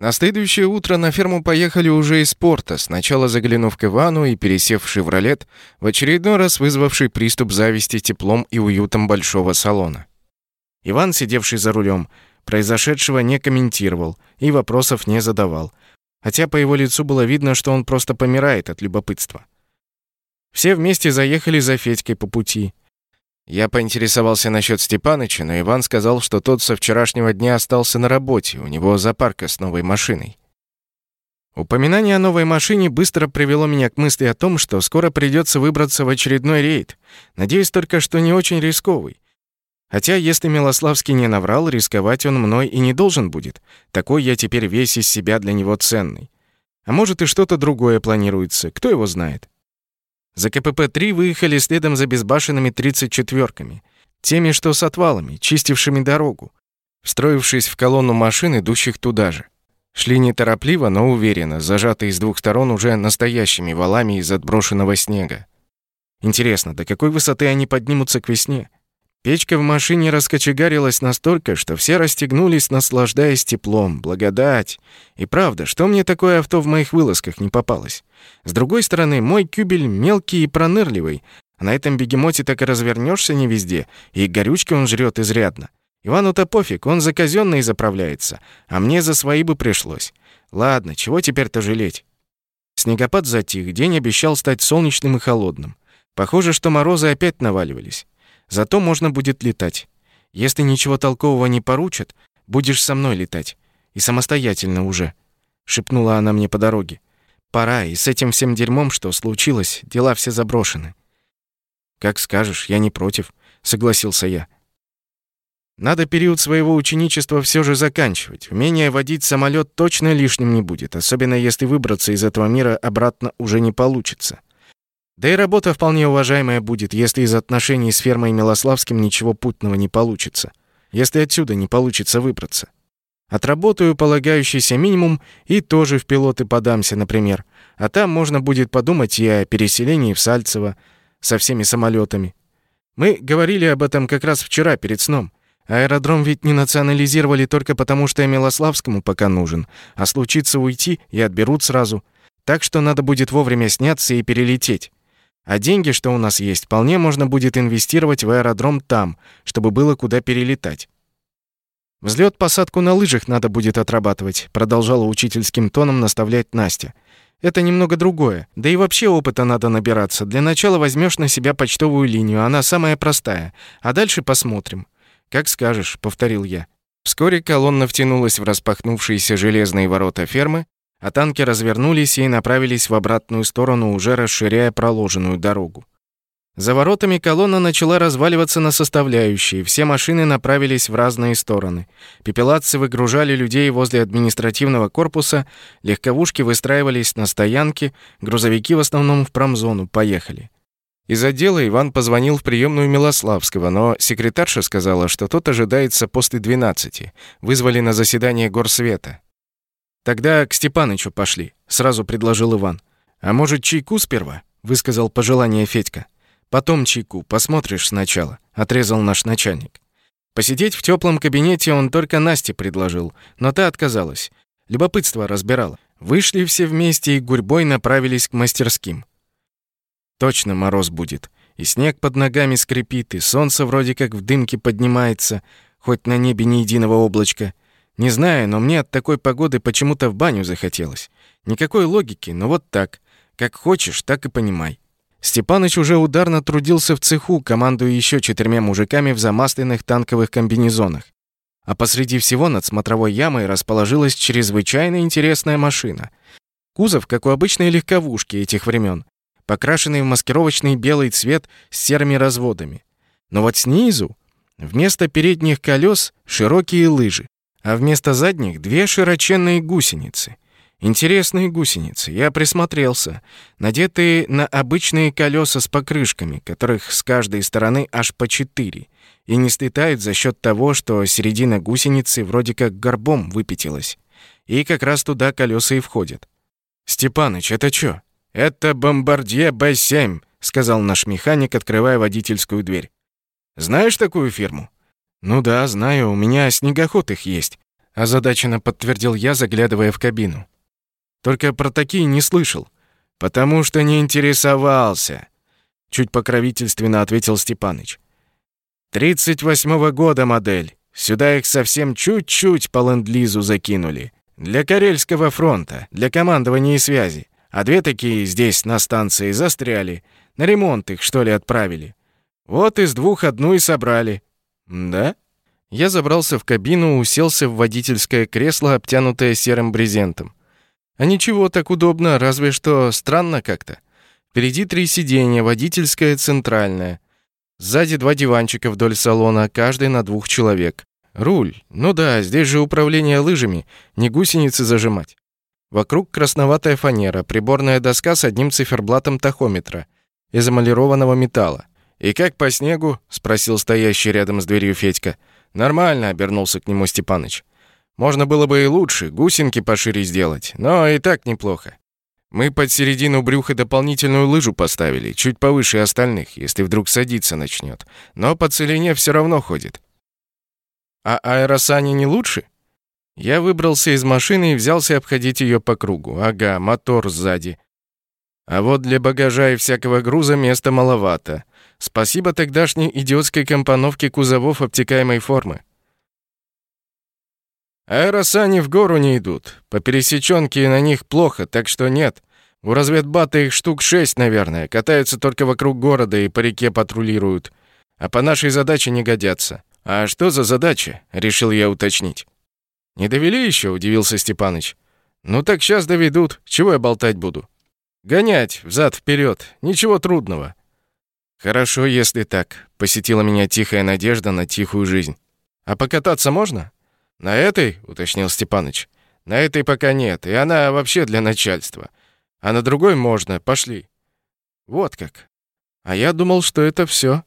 На следующее утро на ферму поехали уже из порта, сначала заглянув к Ивану и пересев в «Шевролет», в очередной раз вызвавший приступ зависти теплом и уютом большого салона. Иван, сидевший за рулем, произошедшего не комментировал и вопросов не задавал, хотя по его лицу было видно, что он просто помирает от любопытства. Все вместе заехали за Федькой по пути. Я поинтересовался насчет Степаныча, но Иван сказал, что тот со вчерашнего дня остался на работе, у него запарка с новой машиной. Упоминание о новой машине быстро привело меня к мысли о том, что скоро придется выбраться в очередной рейд. Надеюсь только, что не очень рисковый. Хотя, если Милославский не наврал, рисковать он мной и не должен будет. Такой я теперь весь из себя для него ценный. А может и что-то другое планируется, кто его знает. За КПП-3 выехали следом за безбашенными 34-ками, теми, что с отвалами, чистившими дорогу, встроившись в колонну машин, идущих туда же. Шли неторопливо, но уверенно, зажатые с двух сторон уже настоящими валами из отброшенного снега. Интересно, до какой высоты они поднимутся к весне? Печка в машине раскочегарилась настолько, что все расстегнулись, наслаждаясь теплом. Благодать! И правда, что мне такое авто в моих вылазках не попалось? С другой стороны, мой кюбель мелкий и пронырливый, а на этом бегемоте так и развернешься не везде, и горючки он жрет изрядно. Ивану-то пофиг, он за казённые заправляется, а мне за свои бы пришлось. Ладно, чего теперь-то жалеть? Снегопад затих, день обещал стать солнечным и холодным. Похоже, что морозы опять наваливались. Зато можно будет летать. Если ничего толкового не поручат, будешь со мной летать. И самостоятельно уже», — шепнула она мне по дороге. «Пора, и с этим всем дерьмом, что случилось, дела все заброшены». «Как скажешь, я не против», — согласился я. Надо период своего ученичества все же заканчивать. Умение водить самолет точно лишним не будет, особенно если выбраться из этого мира обратно уже не получится. Да и работа вполне уважаемая будет, если из отношений с фермой Милославским ничего путного не получится. Если отсюда не получится выбраться. Отработаю полагающийся минимум и тоже в пилоты подамся, например. А там можно будет подумать и о переселении в Сальцево со всеми самолетами. Мы говорили об этом как раз вчера перед сном. Аэродром ведь не национализировали только потому, что Милославскому пока нужен, а случится уйти и отберут сразу. Так что надо будет вовремя сняться и перелететь. А деньги, что у нас есть, вполне можно будет инвестировать в аэродром там, чтобы было куда перелетать. Взлет посадку на лыжах надо будет отрабатывать, продолжала учительским тоном наставлять Настя. Это немного другое. Да и вообще опыта надо набираться. Для начала возьмешь на себя почтовую линию, она самая простая, а дальше посмотрим. Как скажешь, повторил я. Вскоре колонна втянулась в распахнувшиеся железные ворота фермы, а танки развернулись и направились в обратную сторону, уже расширяя проложенную дорогу. За воротами колонна начала разваливаться на составляющие, все машины направились в разные стороны. Пепелатцы выгружали людей возле административного корпуса, легковушки выстраивались на стоянке, грузовики в основном в промзону, поехали. Из отдела Иван позвонил в приемную Милославского, но секретарша сказала, что тот ожидается после 12. Вызвали на заседание горсвета. Тогда к Степанычу пошли, сразу предложил Иван. А может, чайку сперва? высказал пожелание Федька. Потом чайку, посмотришь сначала, отрезал наш начальник. Посидеть в теплом кабинете он только Насте предложил, но та отказалась. Любопытство разбирала. Вышли все вместе и гурьбой направились к мастерским. Точно мороз будет. И снег под ногами скрипит, и солнце вроде как в дымке поднимается, хоть на небе ни единого облачка. Не знаю, но мне от такой погоды почему-то в баню захотелось. Никакой логики, но вот так. Как хочешь, так и понимай. Степаныч уже ударно трудился в цеху, командуя еще четырьмя мужиками в замасленных танковых комбинезонах. А посреди всего над смотровой ямой расположилась чрезвычайно интересная машина. Кузов, как у обычной легковушки этих времен, покрашенный в маскировочный белый цвет с серыми разводами. Но вот снизу, вместо передних колес, широкие лыжи а вместо задних две широченные гусеницы. Интересные гусеницы, я присмотрелся, надетые на обычные колеса с покрышками, которых с каждой стороны аж по четыре, и не слетают за счет того, что середина гусеницы вроде как горбом выпятилась. И как раз туда колеса и входят. «Степаныч, это чё?» «Это бомбардье Б-7», — сказал наш механик, открывая водительскую дверь. «Знаешь такую фирму?» «Ну да, знаю, у меня снегоход их есть. озадаченно подтвердил я, заглядывая в кабину. Только про такие не слышал. Потому что не интересовался, чуть покровительственно ответил Степаныч. Тридцать восьмого года модель. Сюда их совсем чуть-чуть по ленд-лизу закинули. Для Карельского фронта, для командования и связи. А две такие здесь, на станции, застряли. На ремонт их, что ли, отправили. Вот из двух одну и собрали. Да? Я забрался в кабину, уселся в водительское кресло, обтянутое серым брезентом. А ничего, так удобно, разве что странно как-то. Впереди три сиденья, водительское центральное. Сзади два диванчика вдоль салона, каждый на двух человек. Руль. Ну да, здесь же управление лыжами, не гусеницы зажимать. Вокруг красноватая фанера, приборная доска с одним циферблатом тахометра из эмалированного металла. «И как по снегу?» — спросил стоящий рядом с дверью Федька. «Нормально», — обернулся к нему Степаныч. «Можно было бы и лучше, гусенки пошире сделать, но и так неплохо. Мы под середину брюха дополнительную лыжу поставили, чуть повыше остальных, если вдруг садиться начнет. Но по целине все равно ходит. А аэросани не лучше? Я выбрался из машины и взялся обходить ее по кругу. Ага, мотор сзади. А вот для багажа и всякого груза места маловато. Спасибо тогдашней идиотской компоновке кузовов обтекаемой формы. Аэросани в гору не идут. По пересеченке на них плохо, так что нет. У разведбата их штук шесть, наверное. Катаются только вокруг города и по реке патрулируют. А по нашей задаче не годятся. «А что за задача?» — решил я уточнить. «Не довели еще?» — удивился Степаныч. «Ну так сейчас доведут. Чего я болтать буду?» «Гонять, взад вперед. Ничего трудного». «Хорошо, если так», — посетила меня тихая надежда на тихую жизнь. «А покататься можно?» «На этой?» — уточнил Степаныч. «На этой пока нет, и она вообще для начальства. А на другой можно. Пошли». «Вот как. А я думал, что это все.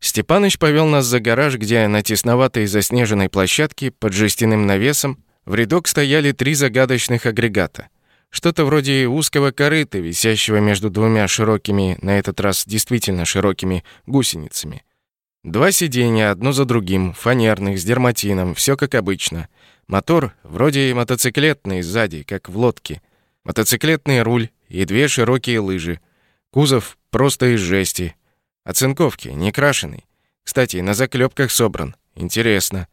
Степаныч повел нас за гараж, где на тесноватой заснеженной площадке под жестяным навесом в рядок стояли три загадочных агрегата. Что-то вроде узкого корыта, висящего между двумя широкими, на этот раз действительно широкими, гусеницами. Два сиденья, одно за другим, фанерных, с дерматином, все как обычно. Мотор вроде мотоциклетный сзади, как в лодке. Мотоциклетный руль и две широкие лыжи. Кузов просто из жести, Оцинковки, не крашеный. Кстати, на заклепках собран. Интересно.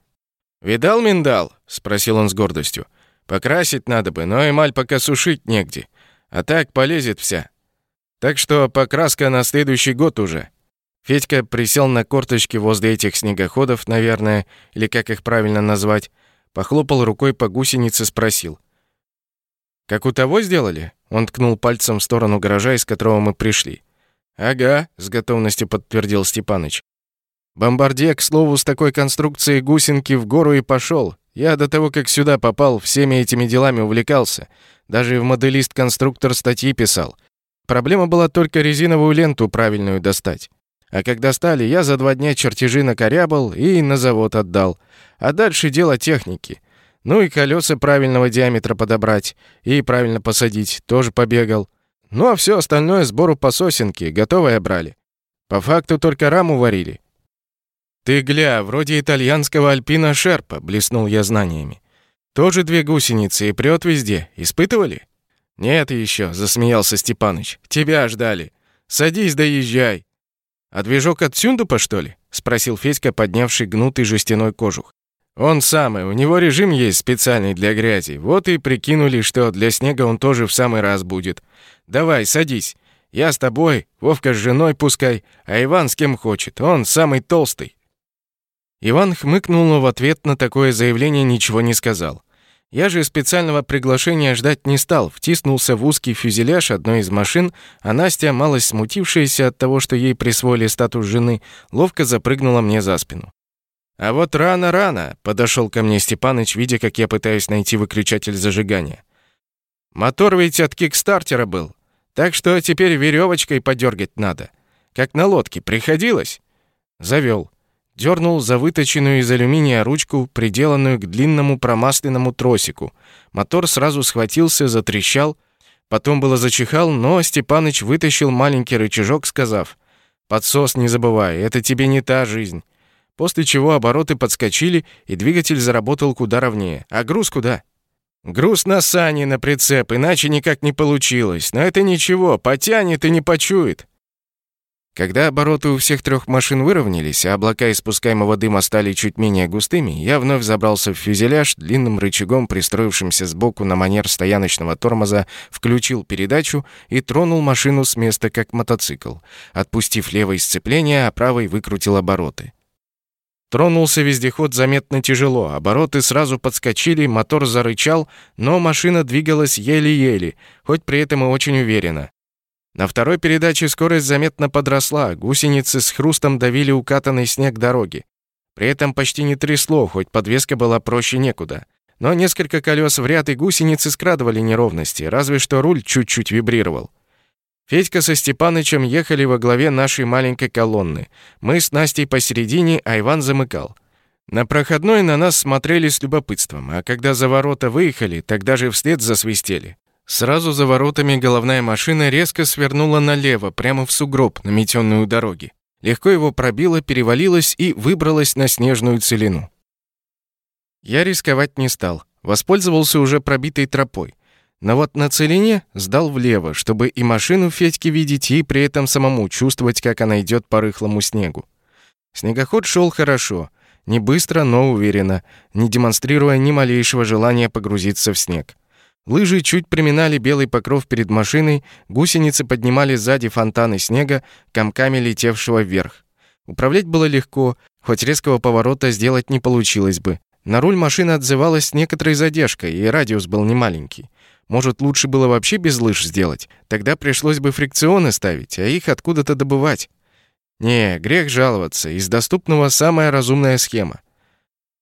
«Видал миндал?» — спросил он с гордостью. «Покрасить надо бы, но эмаль пока сушить негде. А так полезет вся. Так что покраска на следующий год уже». Федька присел на корточки возле этих снегоходов, наверное, или как их правильно назвать, похлопал рукой по гусенице, спросил. «Как у того сделали?» Он ткнул пальцем в сторону гаража, из которого мы пришли. «Ага», — с готовностью подтвердил Степаныч. «Бомбардье, к слову, с такой конструкцией гусенки в гору и пошел. Я до того, как сюда попал, всеми этими делами увлекался. Даже в моделист-конструктор статьи писал. Проблема была только резиновую ленту правильную достать. А когда стали, я за два дня чертежи накорябал и на завод отдал. А дальше дело техники. Ну и колеса правильного диаметра подобрать и правильно посадить, тоже побегал. Ну а все остальное сбору по сосенке, готовое брали. По факту только раму варили. «Ты гля, вроде итальянского альпина Шерпа», — блеснул я знаниями. «Тоже две гусеницы и прет везде. Испытывали?» «Нет еще», — засмеялся Степаныч. «Тебя ждали. Садись да езжай». «А движок от Сюндупа, что ли?» — спросил Федька, поднявший гнутый жестяной кожух. «Он самый. У него режим есть специальный для грязи. Вот и прикинули, что для снега он тоже в самый раз будет. Давай, садись. Я с тобой, Вовка с женой пускай, а Иван с кем хочет. Он самый толстый». Иван хмыкнул, но в ответ на такое заявление ничего не сказал. Я же специального приглашения ждать не стал, втиснулся в узкий фюзеляж одной из машин, а Настя, малость смутившаяся от того, что ей присвоили статус жены, ловко запрыгнула мне за спину. «А вот рано-рано», — подошел ко мне Степаныч, видя, как я пытаюсь найти выключатель зажигания. «Мотор ведь от кикстартера был. Так что теперь веревочкой подергать надо. Как на лодке. Приходилось?» Завел. Дернул за выточенную из алюминия ручку, приделанную к длинному промасленному тросику. Мотор сразу схватился, затрещал. Потом было зачихал, но Степаныч вытащил маленький рычажок, сказав, «Подсос не забывай, это тебе не та жизнь. после чего обороты подскочили, и двигатель заработал куда ровнее. А груз куда? Груз на сани, на прицеп, иначе никак не получилось. Но это ничего, потянет и не почует. Когда обороты у всех трех машин выровнялись, а облака испускаемого дыма стали чуть менее густыми, я вновь забрался в фюзеляж, длинным рычагом, пристроившимся сбоку на манер стояночного тормоза, включил передачу и тронул машину с места, как мотоцикл, отпустив левое сцепление, а правой выкрутил обороты. Тронулся вездеход заметно тяжело, обороты сразу подскочили, мотор зарычал, но машина двигалась еле-еле, хоть при этом и очень уверенно. На второй передаче скорость заметно подросла, гусеницы с хрустом давили укатанный снег дороги. При этом почти не трясло, хоть подвеска была проще некуда. Но несколько колес в ряд и гусеницы скрадывали неровности, разве что руль чуть-чуть вибрировал. Федька со Степанычем ехали во главе нашей маленькой колонны. Мы с Настей посередине, а Иван замыкал. На проходной на нас смотрели с любопытством, а когда за ворота выехали, тогда же вслед засвистели. Сразу за воротами головная машина резко свернула налево, прямо в сугроб, наметенную дороги. Легко его пробила, перевалилась и выбралась на снежную целину. Я рисковать не стал, воспользовался уже пробитой тропой. Но вот на целине сдал влево, чтобы и машину Федьки видеть, и при этом самому чувствовать, как она идет по рыхлому снегу. Снегоход шел хорошо, не быстро, но уверенно, не демонстрируя ни малейшего желания погрузиться в снег. Лыжи чуть приминали белый покров перед машиной, гусеницы поднимали сзади фонтаны снега, комками летевшего вверх. Управлять было легко, хоть резкого поворота сделать не получилось бы. На руль машина отзывалась с некоторой задержкой, и радиус был немаленький. Может, лучше было вообще без лыж сделать? Тогда пришлось бы фрикционы ставить, а их откуда-то добывать. Не, грех жаловаться, из доступного самая разумная схема.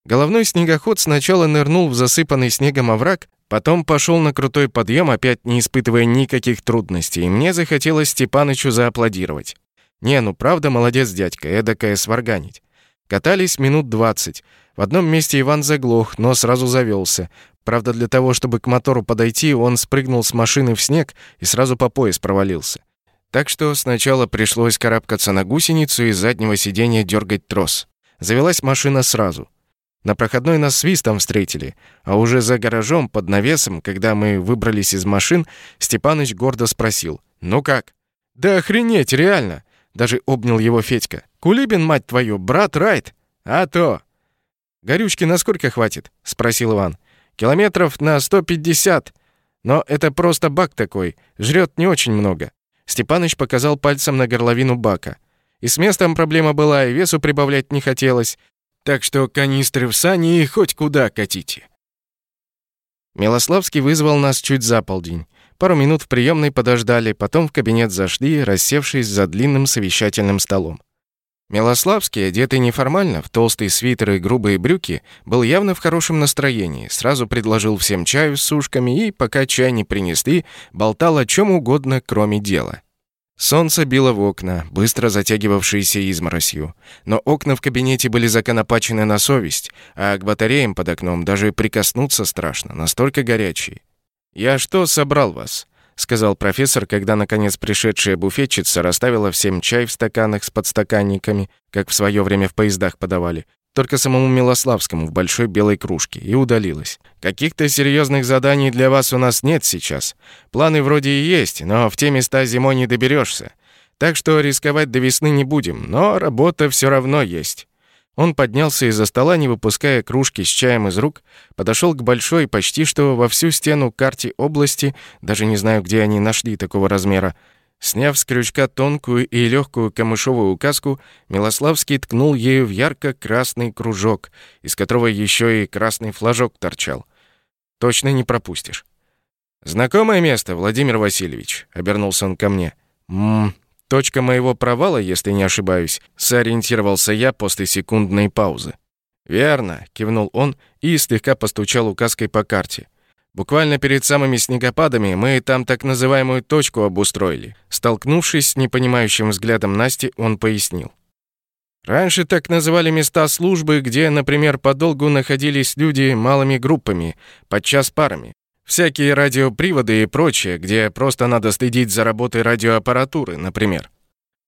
Головной снегоход сначала нырнул в засыпанный снегом овраг, Потом пошел на крутой подъем, опять не испытывая никаких трудностей, и мне захотелось Степанычу зааплодировать. Не, ну правда, молодец дядька, эдакая сварганить. Катались минут двадцать. В одном месте Иван заглох, но сразу завелся. Правда, для того, чтобы к мотору подойти, он спрыгнул с машины в снег и сразу по пояс провалился. Так что сначала пришлось карабкаться на гусеницу и с заднего сиденья дергать трос. Завелась машина сразу. На проходной нас свистом встретили, а уже за гаражом под навесом, когда мы выбрались из машин, Степаныч гордо спросил: "Ну как?" "Да охренеть, реально!" Даже обнял его Федька. "Кулибин, мать твою, брат Райт. А то. Горючки на сколько хватит?" спросил Иван. "Километров на 150. Но это просто бак такой, жрет не очень много." Степаныч показал пальцем на горловину бака. И с местом проблема была, и весу прибавлять не хотелось. Так что канистры в сани и хоть куда катите. Милославский вызвал нас чуть за полдень. Пару минут в приемной подождали, потом в кабинет зашли, рассевшись за длинным совещательным столом. Милославский, одетый неформально, в толстый свитер и грубые брюки, был явно в хорошем настроении, сразу предложил всем чаю с сушками и, пока чай не принесли, болтал о чем угодно, кроме дела. Солнце било в окна, быстро затягивавшиеся изморосью. Но окна в кабинете были законопачены на совесть, а к батареям под окном даже прикоснуться страшно, настолько горячие. «Я что собрал вас?» — сказал профессор, когда, наконец, пришедшая буфетчица расставила всем чай в стаканах с подстаканниками, как в свое время в поездах подавали, только самому Милославскому в большой белой кружке, и удалилась. Каких-то серьезных заданий для вас у нас нет сейчас. Планы вроде и есть, но в те места зимой не доберешься. Так что рисковать до весны не будем, но работа все равно есть». Он поднялся из-за стола, не выпуская кружки с чаем из рук, подошел к большой, почти что во всю стену карте области, даже не знаю, где они нашли такого размера, Сняв с крючка тонкую и легкую камышовую указку, Милославский ткнул ею в ярко-красный кружок, из которого еще и красный флажок торчал. «Точно не пропустишь». «Знакомое место, Владимир Васильевич», — обернулся он ко мне. «Ммм, точка моего провала, если не ошибаюсь», — сориентировался я после секундной паузы. «Верно», — кивнул он и слегка постучал указкой по карте. Буквально перед самыми снегопадами мы там так называемую точку обустроили. Столкнувшись с непонимающим взглядом Насти, он пояснил. Раньше так называли места службы, где, например, подолгу находились люди малыми группами, подчас парами. Всякие радиоприводы и прочее, где просто надо следить за работой радиоаппаратуры, например.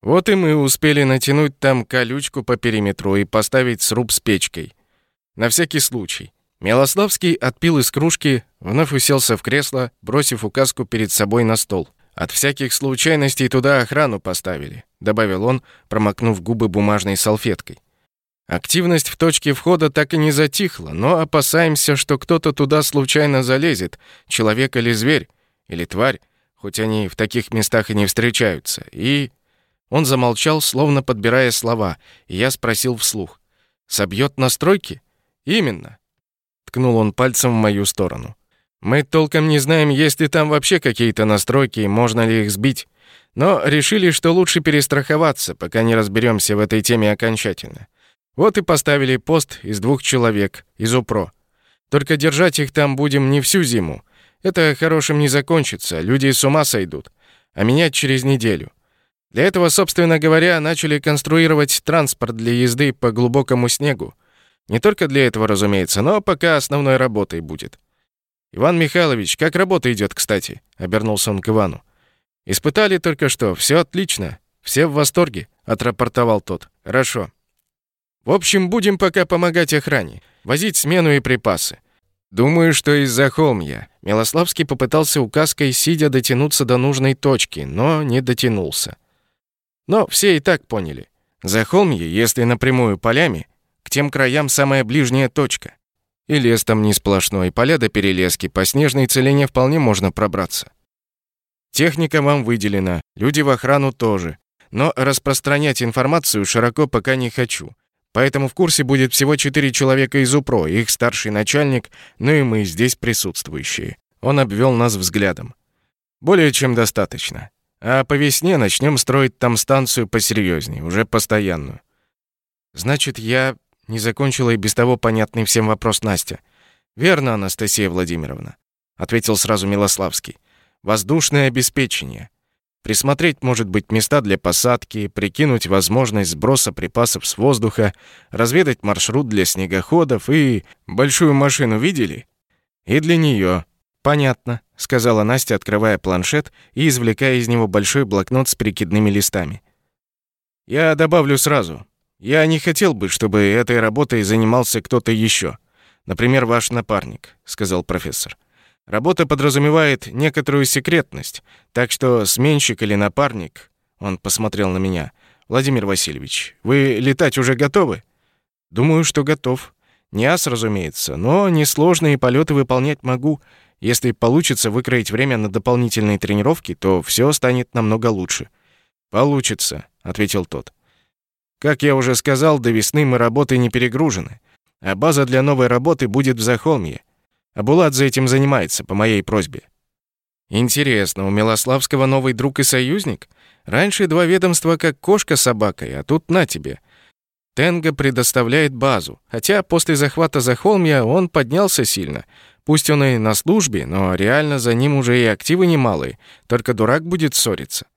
Вот и мы успели натянуть там колючку по периметру и поставить сруб с печкой. На всякий случай. Милославский отпил из кружки, вновь уселся в кресло, бросив указку перед собой на стол. От всяких случайностей туда охрану поставили, добавил он, промокнув губы бумажной салфеткой. Активность в точке входа так и не затихла, но опасаемся, что кто-то туда случайно залезет, человек или зверь, или тварь, хоть они в таких местах и не встречаются. И он замолчал, словно подбирая слова, и я спросил вслух: "Собьет настройки?" "Именно", ткнул он пальцем в мою сторону. Мы толком не знаем, есть ли там вообще какие-то настройки можно ли их сбить. Но решили, что лучше перестраховаться, пока не разберемся в этой теме окончательно. Вот и поставили пост из двух человек из УПРО. Только держать их там будем не всю зиму. Это хорошим не закончится, люди с ума сойдут. А менять через неделю. Для этого, собственно говоря, начали конструировать транспорт для езды по глубокому снегу. Не только для этого, разумеется, но пока основной работой будет. «Иван Михайлович, как работа идет, кстати?» — обернулся он к Ивану. «Испытали только что. Все отлично. Все в восторге», — отрапортовал тот. «Хорошо. В общем, будем пока помогать охране. Возить смену и припасы. Думаю, что из-за холмья. Милославский попытался указкой, сидя, дотянуться до нужной точки, но не дотянулся. Но все и так поняли. За холмье, если напрямую полями, к тем краям самая ближняя точка. И лес там не сплошной, поля до перелески, по снежной целине вполне можно пробраться. Техника вам выделена, люди в охрану тоже. Но распространять информацию широко пока не хочу. Поэтому в курсе будет всего четыре человека из УПРО, их старший начальник, ну и мы здесь присутствующие. Он обвел нас взглядом. Более чем достаточно. А по весне начнем строить там станцию посерьезнее, уже постоянную. Значит, я не закончила и без того понятный всем вопрос Настя. «Верно, Анастасия Владимировна», — ответил сразу Милославский. «Воздушное обеспечение. Присмотреть, может быть, места для посадки, прикинуть возможность сброса припасов с воздуха, разведать маршрут для снегоходов и... Большую машину видели? И для нее. Понятно, сказала Настя, открывая планшет и извлекая из него большой блокнот с перекидными листами. Я добавлю сразу. Я не хотел бы, чтобы этой работой занимался кто-то еще. Например, ваш напарник, сказал профессор. Работа подразумевает некоторую секретность, так что сменщик или напарник, он посмотрел на меня. Владимир Васильевич, вы летать уже готовы? Думаю, что готов. Не ас, разумеется, но несложные полеты выполнять могу. Если получится выкроить время на дополнительные тренировки, то все станет намного лучше. Получится, ответил тот. Как я уже сказал, до весны мы работой не перегружены, а база для новой работы будет в Захолмье. А Булат за этим занимается по моей просьбе. Интересно, у Милославского новый друг и союзник? Раньше два ведомства как кошка с собакой, а тут на тебе. Тенга предоставляет базу, хотя после захвата Захолмья он поднялся сильно. Пусть он и на службе, но реально за ним уже и активы немалые, только дурак будет ссориться.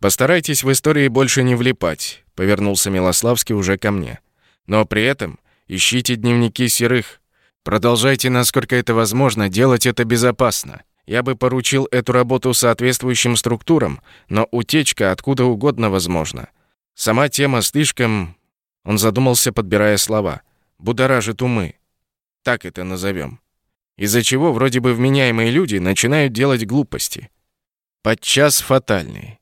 Постарайтесь в истории больше не влипать, повернулся Милославский уже ко мне. Но при этом ищите дневники серых. Продолжайте, насколько это возможно, делать это безопасно. Я бы поручил эту работу соответствующим структурам, но утечка откуда угодно возможна. Сама тема слишком... Он задумался, подбирая слова. Будоражит умы. Так это назовем. Из-за чего вроде бы вменяемые люди начинают делать глупости. Подчас фатальные.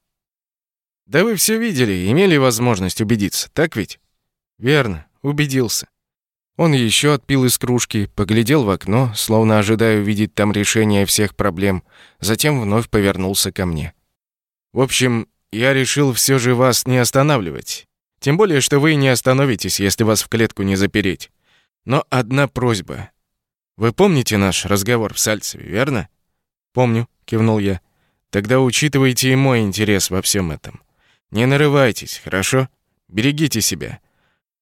Да вы все видели, имели возможность убедиться, так ведь? Верно, убедился. Он еще отпил из кружки, поглядел в окно, словно ожидая увидеть там решение всех проблем, затем вновь повернулся ко мне. В общем, я решил все же вас не останавливать. Тем более, что вы не остановитесь, если вас в клетку не запереть. Но одна просьба. Вы помните наш разговор в Сальцеве, верно? Помню, кивнул я. Тогда учитывайте и мой интерес во всем этом. Не нарывайтесь, хорошо? Берегите себя.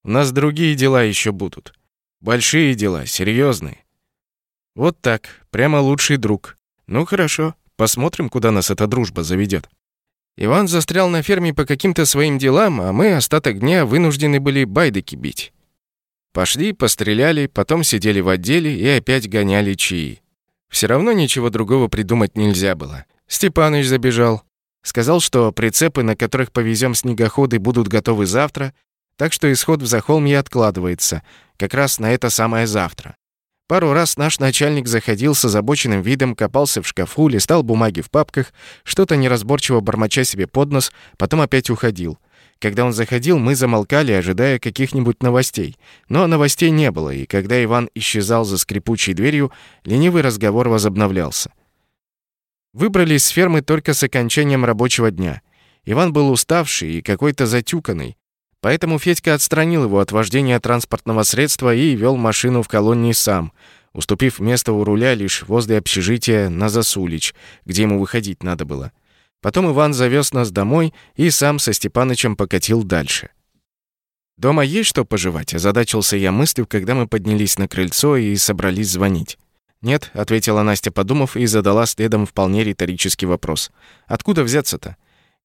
У нас другие дела еще будут. Большие дела, серьезные. Вот так, прямо лучший друг. Ну хорошо, посмотрим, куда нас эта дружба заведет. Иван застрял на ферме по каким-то своим делам, а мы остаток дня вынуждены были байдыки бить. Пошли, постреляли, потом сидели в отделе и опять гоняли чаи. Все равно ничего другого придумать нельзя было. Степаныч забежал. Сказал, что прицепы, на которых повезем снегоходы, будут готовы завтра, так что исход в Захолмье откладывается, как раз на это самое завтра. Пару раз наш начальник заходил с озабоченным видом, копался в шкафу, листал бумаги в папках, что-то неразборчиво бормоча себе под нос, потом опять уходил. Когда он заходил, мы замолкали, ожидая каких-нибудь новостей. Но новостей не было, и когда Иван исчезал за скрипучей дверью, ленивый разговор возобновлялся. Выбрались с фермы только с окончанием рабочего дня. Иван был уставший и какой-то затюканный, Поэтому Федька отстранил его от вождения транспортного средства и вел машину в колонии сам, уступив место у руля лишь возле общежития на Засулич, где ему выходить надо было. Потом Иван завез нас домой и сам со Степанычем покатил дальше. «Дома есть что пожевать?» – озадачился я мыслью, когда мы поднялись на крыльцо и собрались звонить. «Нет», — ответила Настя, подумав, и задала следом вполне риторический вопрос. «Откуда взяться-то?»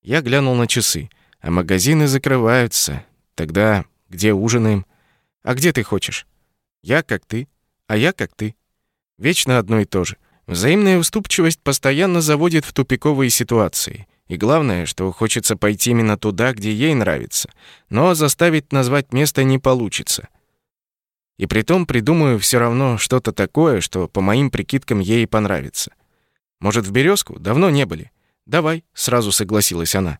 Я глянул на часы. «А магазины закрываются. Тогда где ужинаем? А где ты хочешь? Я как ты, а я как ты. Вечно одно и то же. Взаимная уступчивость постоянно заводит в тупиковые ситуации. И главное, что хочется пойти именно туда, где ей нравится. Но заставить назвать место не получится. И притом придумаю все равно что-то такое, что по моим прикидкам ей понравится. Может, в Березку? Давно не были. Давай, сразу согласилась она.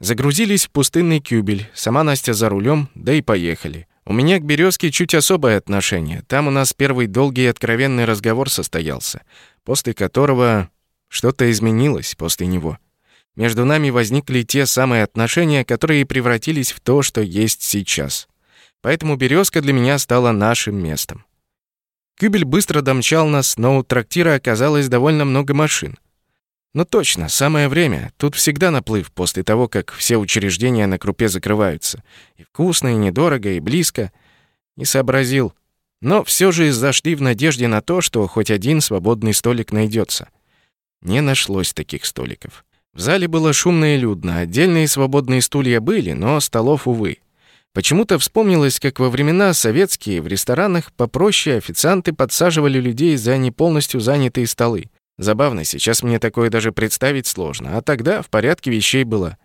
Загрузились в пустынный кюбель, сама Настя за рулем, да и поехали. У меня к Березке чуть особое отношение. Там у нас первый долгий и откровенный разговор состоялся, после которого что-то изменилось после него. Между нами возникли те самые отношения, которые превратились в то, что есть сейчас. Поэтому Березка для меня стала нашим местом. Кюбель быстро домчал нас, но у трактира оказалось довольно много машин. Ну точно, самое время. Тут всегда наплыв после того, как все учреждения на крупе закрываются. И вкусно, и недорого, и близко. Не сообразил. Но все же зашли в надежде на то, что хоть один свободный столик найдется. Не нашлось таких столиков. В зале было шумно и людно. Отдельные свободные стулья были, но столов, увы. Почему-то вспомнилось, как во времена советские в ресторанах попроще официанты подсаживали людей за не полностью занятые столы. Забавно, сейчас мне такое даже представить сложно, а тогда в порядке вещей было.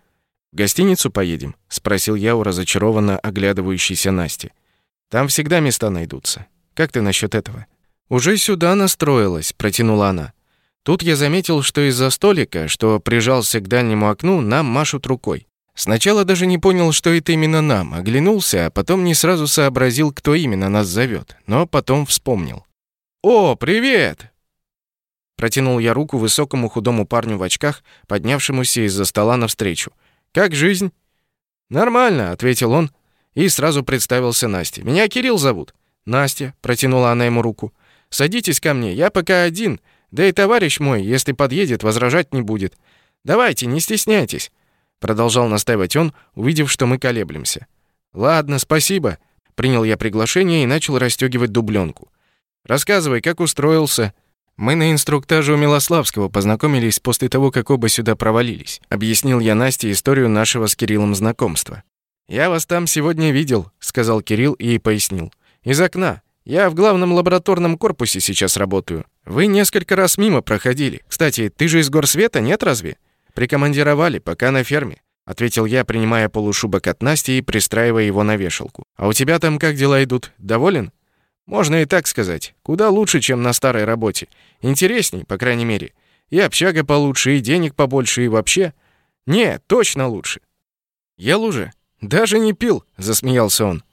«В гостиницу поедем?» — спросил я у разочарованно оглядывающейся Насти. «Там всегда места найдутся. Как ты насчет этого?» «Уже сюда настроилась», — протянула она. Тут я заметил, что из-за столика, что прижался к дальнему окну, нам машут рукой. Сначала даже не понял, что это именно нам, оглянулся, а потом не сразу сообразил, кто именно нас зовет, но потом вспомнил. «О, привет!» Протянул я руку высокому худому парню в очках, поднявшемуся из-за стола навстречу. «Как жизнь?» «Нормально», — ответил он и сразу представился Насте. «Меня Кирилл зовут». «Настя», — протянула она ему руку. «Садитесь ко мне, я пока один, да и товарищ мой, если подъедет, возражать не будет. Давайте, не стесняйтесь». Продолжал настаивать он, увидев, что мы колеблемся. «Ладно, спасибо». Принял я приглашение и начал расстегивать дубленку. «Рассказывай, как устроился?» «Мы на инструктаже у Милославского познакомились после того, как оба сюда провалились», объяснил я Насте историю нашего с Кириллом знакомства. «Я вас там сегодня видел», — сказал Кирилл и пояснил. «Из окна. Я в главном лабораторном корпусе сейчас работаю. Вы несколько раз мимо проходили. Кстати, ты же из Горсвета, нет разве?» «Прикомандировали, пока на ферме», — ответил я, принимая полушубок от Насти и пристраивая его на вешалку. «А у тебя там как дела идут? Доволен?» Можно и так сказать. Куда лучше, чем на старой работе. Интересней, по крайней мере. И общага получше, и денег побольше, и вообще. Не, точно лучше. Ел уже? Даже не пил, засмеялся он.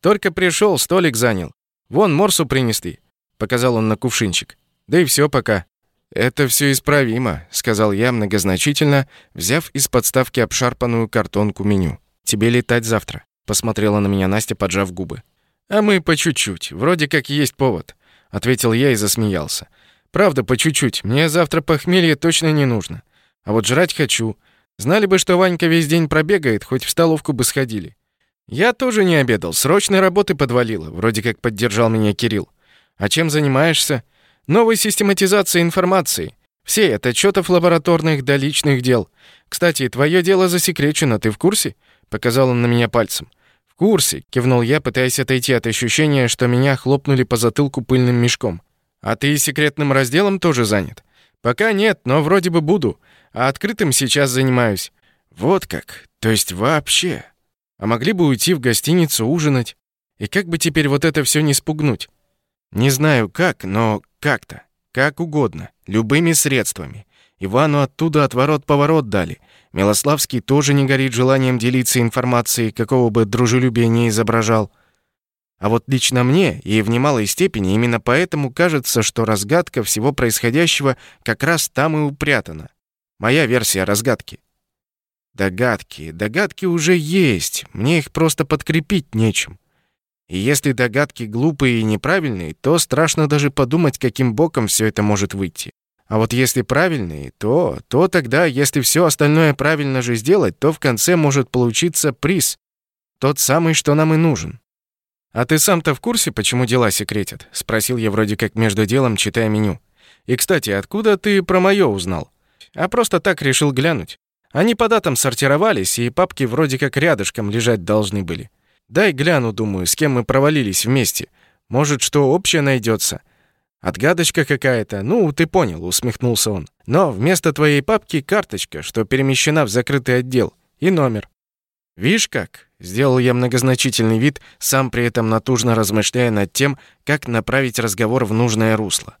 Только пришел, столик занял. Вон морсу принесли, показал он на кувшинчик. Да и все пока. Это все исправимо, сказал я многозначительно, взяв из подставки обшарпанную картонку меню. Тебе летать завтра, посмотрела на меня Настя, поджав губы. «А мы по чуть-чуть. Вроде как есть повод», — ответил я и засмеялся. «Правда, по чуть-чуть. Мне завтра похмелье точно не нужно. А вот жрать хочу. Знали бы, что Ванька весь день пробегает, хоть в столовку бы сходили». «Я тоже не обедал. Срочной работы подвалило», — вроде как поддержал меня Кирилл. «А чем занимаешься?» «Новой систематизацией информации. Все от отчетов лабораторных до личных дел. Кстати, твое дело засекречено, ты в курсе?» — показал он на меня пальцем курсе», — кивнул я, пытаясь отойти от ощущения, что меня хлопнули по затылку пыльным мешком. «А ты секретным разделом тоже занят?» Пока нет, но вроде бы буду. А открытым сейчас занимаюсь. Вот как. То есть вообще. А могли бы уйти в гостиницу ужинать. И как бы теперь вот это все не спугнуть? Не знаю как, но как-то. Как угодно. Любыми средствами. Ивану оттуда отворот-поворот дали. Милославский тоже не горит желанием делиться информацией, какого бы дружелюбия не изображал. А вот лично мне, и в немалой степени именно поэтому кажется, что разгадка всего происходящего как раз там и упрятана. Моя версия разгадки. Догадки, догадки уже есть, мне их просто подкрепить нечем. И если догадки глупые и неправильные, то страшно даже подумать, каким боком все это может выйти. А вот если правильные, то, то тогда, если все остальное правильно же сделать, то в конце может получиться приз. Тот самый, что нам и нужен. «А ты сам-то в курсе, почему дела секретят?» — спросил я вроде как между делом, читая меню. «И, кстати, откуда ты про моё узнал?» «А просто так решил глянуть. Они по датам сортировались, и папки вроде как рядышком лежать должны были. Дай гляну, думаю, с кем мы провалились вместе. Может, что общее найдется. Отгадочка какая-то. Ну, ты понял, усмехнулся он. Но вместо твоей папки карточка, что перемещена в закрытый отдел, и номер. Видишь как? Сделал я многозначительный вид, сам при этом натужно размышляя над тем, как направить разговор в нужное русло.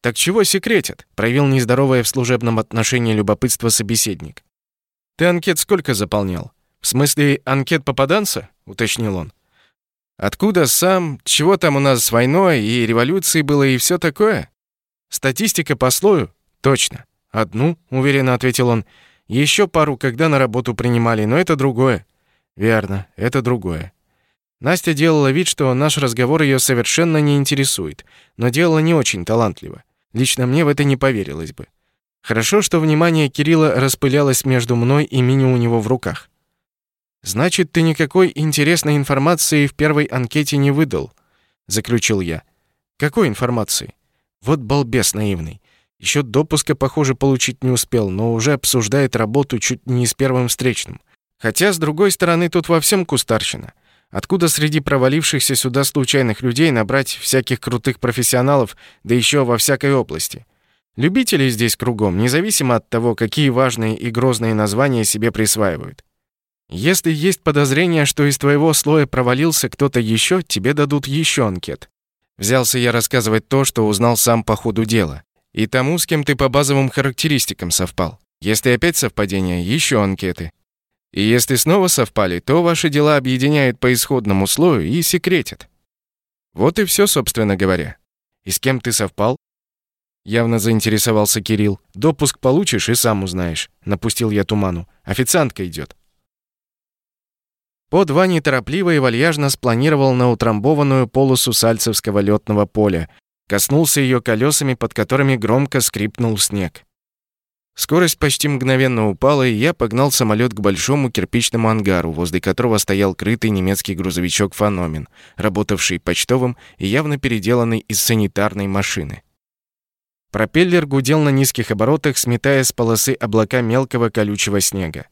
«Так чего секретят?» — проявил нездоровое в служебном отношении любопытство собеседник. «Ты анкет сколько заполнял?» «В смысле, анкет попаданца?» — уточнил он. «Откуда сам? Чего там у нас с войной и революцией было и все такое?» «Статистика по слою?» «Точно. Одну», — уверенно ответил он. Еще пару, когда на работу принимали, но это другое. Верно, это другое. Настя делала вид, что наш разговор ее совершенно не интересует, но делала не очень талантливо. Лично мне в это не поверилось бы. Хорошо, что внимание Кирилла распылялось между мной и меню у него в руках. «Значит, ты никакой интересной информации в первой анкете не выдал», — заключил я. «Какой информации?» Вот балбес наивный. Еще допуска, похоже, получить не успел, но уже обсуждает работу чуть не с первым встречным. Хотя, с другой стороны, тут во всем кустарщина. Откуда среди провалившихся сюда случайных людей набрать всяких крутых профессионалов, да еще во всякой области? Любителей здесь кругом, независимо от того, какие важные и грозные названия себе присваивают. Если есть подозрение, что из твоего слоя провалился кто-то еще, тебе дадут еще анкет. Взялся я рассказывать то, что узнал сам по ходу дела и тому, с кем ты по базовым характеристикам совпал. Если опять совпадение, еще анкеты. И если снова совпали, то ваши дела объединяют по исходному слою и секретят. Вот и все, собственно говоря. И с кем ты совпал? Явно заинтересовался Кирилл. Допуск получишь и сам узнаешь. Напустил я туману. Официантка идет. Под Ваней торопливо и вальяжно спланировал на утрамбованную полосу сальцевского летного поля, Коснулся ее колесами, под которыми громко скрипнул снег. Скорость почти мгновенно упала, и я погнал самолет к большому кирпичному ангару, возле которого стоял крытый немецкий грузовичок «Феномен», работавший почтовым и явно переделанный из санитарной машины. Пропеллер гудел на низких оборотах, сметая с полосы облака мелкого колючего снега.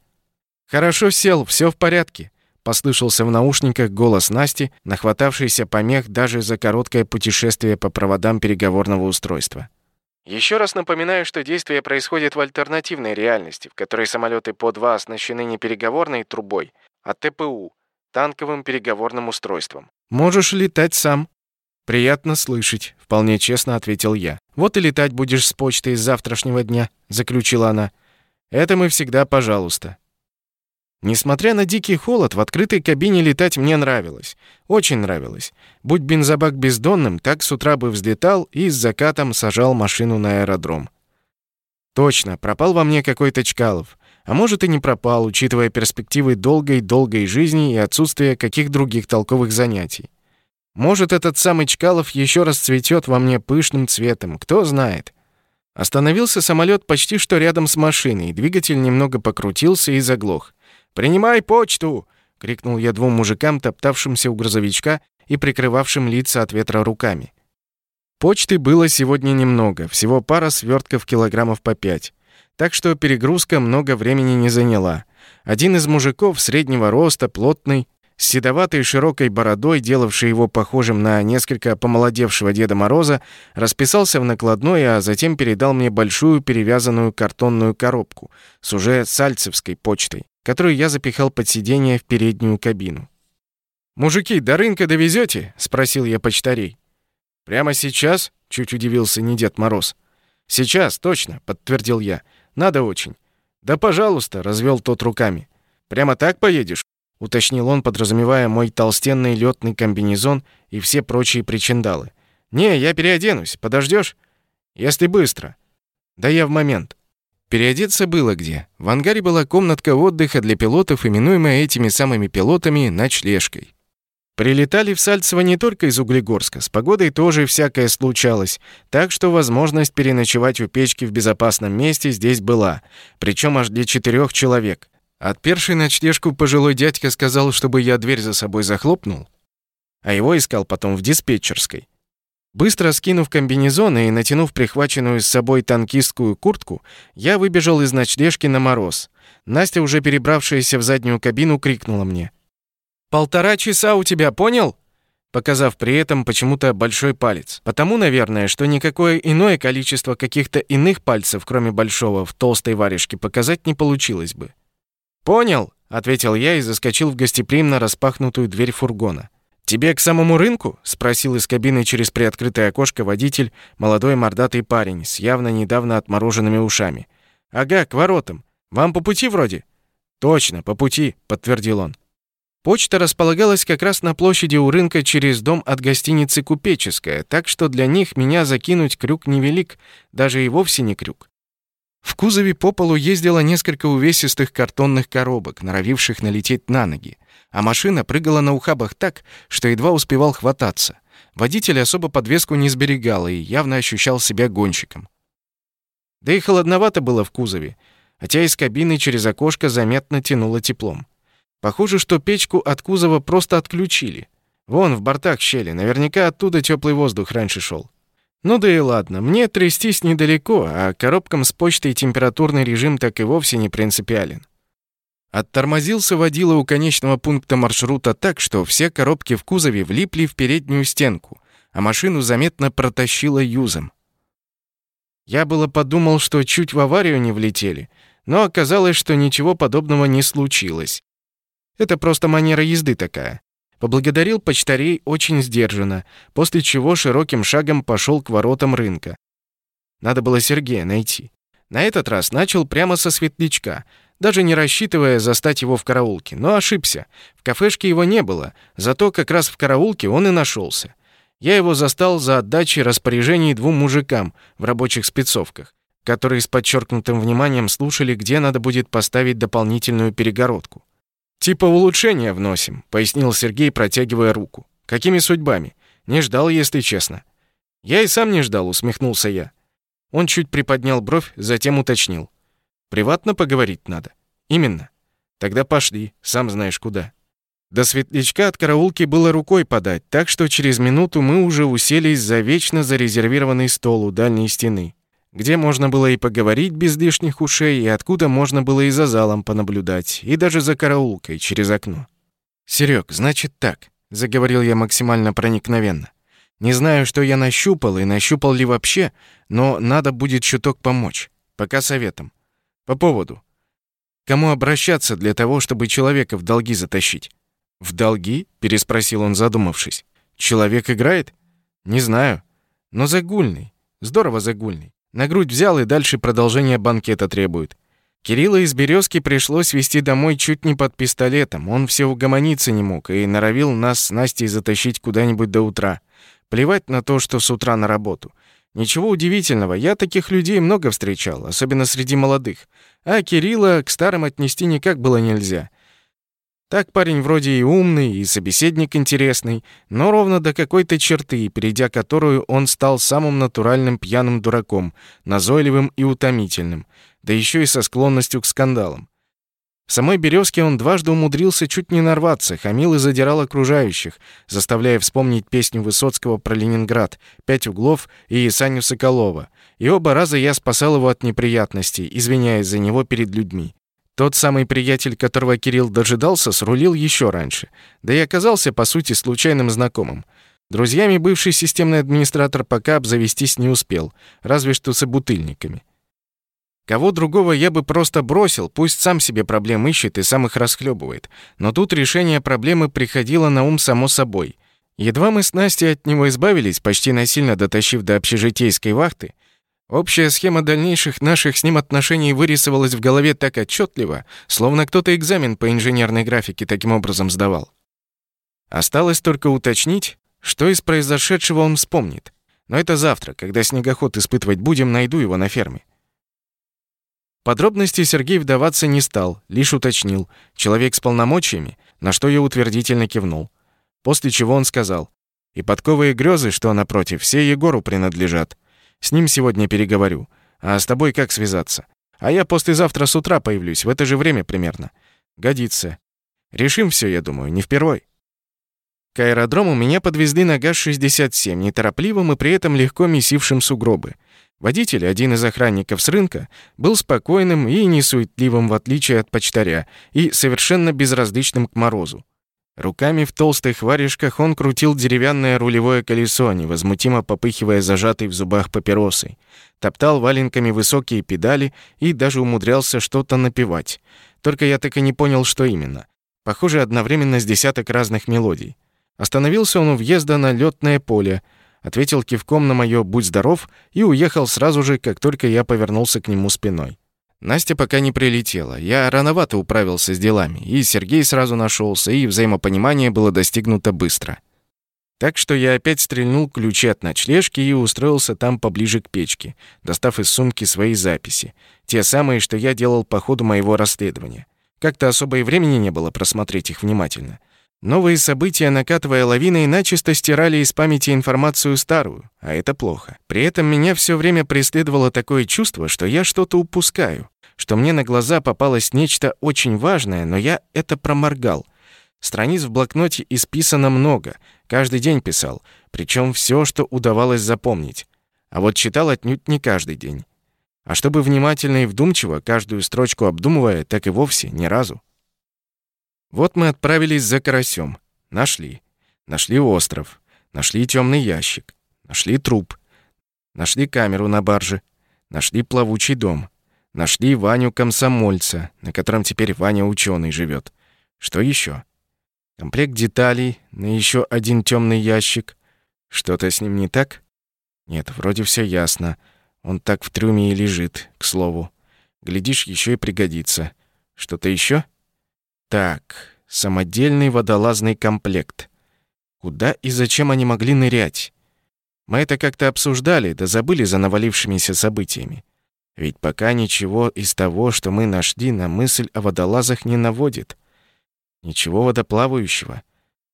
«Хорошо сел, все в порядке», Послышался в наушниках голос Насти, нахватавшийся помех даже за короткое путешествие по проводам переговорного устройства. Еще раз напоминаю, что действие происходит в альтернативной реальности, в которой самолеты по два оснащены не переговорной трубой, а ТПУ, танковым переговорным устройством. Можешь летать сам. Приятно слышать, вполне честно ответил я. Вот и летать будешь с почтой с завтрашнего дня, заключила она. Это мы всегда, пожалуйста. Несмотря на дикий холод, в открытой кабине летать мне нравилось. Очень нравилось. Будь бензобак бездонным, так с утра бы взлетал и с закатом сажал машину на аэродром. Точно, пропал во мне какой-то Чкалов. А может и не пропал, учитывая перспективы долгой-долгой жизни и отсутствие каких других толковых занятий. Может, этот самый Чкалов еще раз цветет во мне пышным цветом, кто знает. Остановился самолет почти что рядом с машиной, двигатель немного покрутился и заглох. «Принимай почту!» — крикнул я двум мужикам, топтавшимся у грузовичка и прикрывавшим лица от ветра руками. Почты было сегодня немного, всего пара свертков килограммов по пять. Так что перегрузка много времени не заняла. Один из мужиков среднего роста, плотный, с седоватой широкой бородой, делавшей его похожим на несколько помолодевшего Деда Мороза, расписался в накладной, а затем передал мне большую перевязанную картонную коробку с уже сальцевской почтой, которую я запихал под сиденье в переднюю кабину. «Мужики, до рынка довезете?» — спросил я почтарей. «Прямо сейчас?» — чуть удивился не Дед Мороз. «Сейчас, точно», — подтвердил я. «Надо очень». «Да, пожалуйста», — развел тот руками. «Прямо так поедешь?» — уточнил он, подразумевая мой толстенный летный комбинезон и все прочие причиндалы. «Не, я переоденусь. Подождешь? Если быстро». «Да я в момент». Переодеться было где. В ангаре была комнатка отдыха для пилотов, именуемая этими самыми пилотами ночлежкой. Прилетали в Сальцево не только из Углегорска, с погодой тоже всякое случалось, так что возможность переночевать у печки в безопасном месте здесь была, причем аж для четырех человек. Отперший ночлежку пожилой дядька сказал, чтобы я дверь за собой захлопнул, а его искал потом в диспетчерской. Быстро скинув комбинезон и натянув прихваченную с собой танкистскую куртку, я выбежал из ночлежки на мороз. Настя, уже перебравшаяся в заднюю кабину, крикнула мне. Полтора часа у тебя, понял? Показав при этом почему-то большой палец. Потому, наверное, что никакое иное количество каких-то иных пальцев, кроме большого, в толстой варежке показать не получилось бы. Понял, ответил я и заскочил в гостеприимно распахнутую дверь фургона. «Тебе к самому рынку?» — спросил из кабины через приоткрытое окошко водитель, молодой мордатый парень с явно недавно отмороженными ушами. «Ага, к воротам. Вам по пути вроде?» «Точно, по пути», — подтвердил он. Почта располагалась как раз на площади у рынка через дом от гостиницы «Купеческая», так что для них меня закинуть крюк невелик, даже и вовсе не крюк. В кузове по полу ездило несколько увесистых картонных коробок, норовивших налететь на ноги, а машина прыгала на ухабах так, что едва успевал хвататься. Водитель особо подвеску не сберегал и явно ощущал себя гонщиком. Да и холодновато было в кузове, хотя из кабины через окошко заметно тянуло теплом. Похоже, что печку от кузова просто отключили. Вон в бортах щели, наверняка оттуда теплый воздух раньше шел. Ну да и ладно, мне трястись недалеко, а коробкам с почтой температурный режим так и вовсе не принципиален. Оттормозился водила у конечного пункта маршрута так, что все коробки в кузове влипли в переднюю стенку, а машину заметно протащило юзом. Я было подумал, что чуть в аварию не влетели, но оказалось, что ничего подобного не случилось. Это просто манера езды такая. Поблагодарил почтарей очень сдержанно, после чего широким шагом пошел к воротам рынка. Надо было Сергея найти. На этот раз начал прямо со светлячка, даже не рассчитывая застать его в караулке, но ошибся. В кафешке его не было, зато как раз в караулке он и нашелся. Я его застал за отдачей распоряжений двум мужикам в рабочих спецовках, которые с подчеркнутым вниманием слушали, где надо будет поставить дополнительную перегородку. «Типа улучшения вносим», — пояснил Сергей, протягивая руку. «Какими судьбами? Не ждал, если честно». «Я и сам не ждал», — усмехнулся я. Он чуть приподнял бровь, затем уточнил. «Приватно поговорить надо?» «Именно». «Тогда пошли, сам знаешь куда». До светлячка от караулки было рукой подать, так что через минуту мы уже уселись за вечно зарезервированный стол у дальней стены где можно было и поговорить без лишних ушей, и откуда можно было и за залом понаблюдать, и даже за караулкой через окно. «Серёг, значит так», — заговорил я максимально проникновенно. «Не знаю, что я нащупал и нащупал ли вообще, но надо будет чуток помочь. Пока советом. По поводу. Кому обращаться для того, чтобы человека в долги затащить?» «В долги?» — переспросил он, задумавшись. «Человек играет?» «Не знаю. Но загульный. Здорово загульный. На грудь взял и дальше продолжение банкета требует. Кирилла из Березки пришлось вести домой чуть не под пистолетом. Он все угомониться не мог и норовил нас с Настей затащить куда-нибудь до утра. Плевать на то, что с утра на работу. Ничего удивительного, я таких людей много встречал, особенно среди молодых. А Кирилла к старым отнести никак было нельзя. Так парень вроде и умный, и собеседник интересный, но ровно до какой-то черты, перейдя которую он стал самым натуральным пьяным дураком, назойливым и утомительным, да еще и со склонностью к скандалам. В самой «Березке» он дважды умудрился чуть не нарваться, хамил и задирал окружающих, заставляя вспомнить песню Высоцкого про Ленинград, «Пять углов» и Саню Соколова. И оба раза я спасал его от неприятностей, извиняясь за него перед людьми. Тот самый приятель, которого Кирилл дожидался, срулил еще раньше. Да и оказался, по сути, случайным знакомым. Друзьями бывший системный администратор пока обзавестись не успел, разве что с собутыльниками. Кого другого я бы просто бросил, пусть сам себе проблем ищет и сам их расхлебывает. Но тут решение проблемы приходило на ум само собой. Едва мы с Настей от него избавились, почти насильно дотащив до общежитейской вахты, Общая схема дальнейших наших с ним отношений вырисовалась в голове так отчетливо, словно кто-то экзамен по инженерной графике таким образом сдавал. Осталось только уточнить, что из произошедшего он вспомнит. Но это завтра, когда снегоход испытывать будем, найду его на ферме. Подробности Сергей вдаваться не стал, лишь уточнил. Человек с полномочиями, на что я утвердительно кивнул. После чего он сказал, «И подковые грезы, что напротив, все Егору принадлежат. С ним сегодня переговорю. А с тобой как связаться? А я послезавтра с утра появлюсь, в это же время примерно. Годится. Решим все, я думаю, не впервой. К аэродрому меня подвезли на ГАЗ-67, неторопливым и при этом легко месившим сугробы. Водитель, один из охранников с рынка, был спокойным и несуетливым, в отличие от почтаря, и совершенно безразличным к морозу. Руками в толстых варежках он крутил деревянное рулевое колесо, невозмутимо попыхивая зажатой в зубах папиросой. Топтал валенками высокие педали и даже умудрялся что-то напевать. Только я так и не понял, что именно. Похоже, одновременно с десяток разных мелодий. Остановился он у въезда на лётное поле, ответил кивком на моё «будь здоров» и уехал сразу же, как только я повернулся к нему спиной. Настя пока не прилетела. Я рановато управился с делами, и Сергей сразу нашелся, и взаимопонимание было достигнуто быстро. Так что я опять стрельнул ключи от ночлежки и устроился там поближе к печке, достав из сумки свои записи, те самые, что я делал по ходу моего расследования. Как-то особо и времени не было просмотреть их внимательно. Новые события, накатывая лавиной, начисто стирали из памяти информацию старую, а это плохо. При этом меня все время преследовало такое чувство, что я что-то упускаю, что мне на глаза попалось нечто очень важное, но я это проморгал. Страниц в блокноте исписано много, каждый день писал, причем все, что удавалось запомнить. А вот читал отнюдь не каждый день. А чтобы внимательно и вдумчиво, каждую строчку обдумывая, так и вовсе ни разу. Вот мы отправились за карасем. Нашли. Нашли остров. Нашли темный ящик. Нашли труп. Нашли камеру на барже. Нашли плавучий дом. Нашли Ваню комсомольца, на котором теперь Ваня ученый живет. Что еще? Комплект деталей на еще один темный ящик. Что-то с ним не так? Нет, вроде все ясно. Он так в трюме и лежит, к слову. Глядишь, еще и пригодится. Что-то еще? Так, самодельный водолазный комплект. Куда и зачем они могли нырять? Мы это как-то обсуждали, да забыли за навалившимися событиями. Ведь пока ничего из того, что мы нашли, на мысль о водолазах не наводит. Ничего водоплавающего.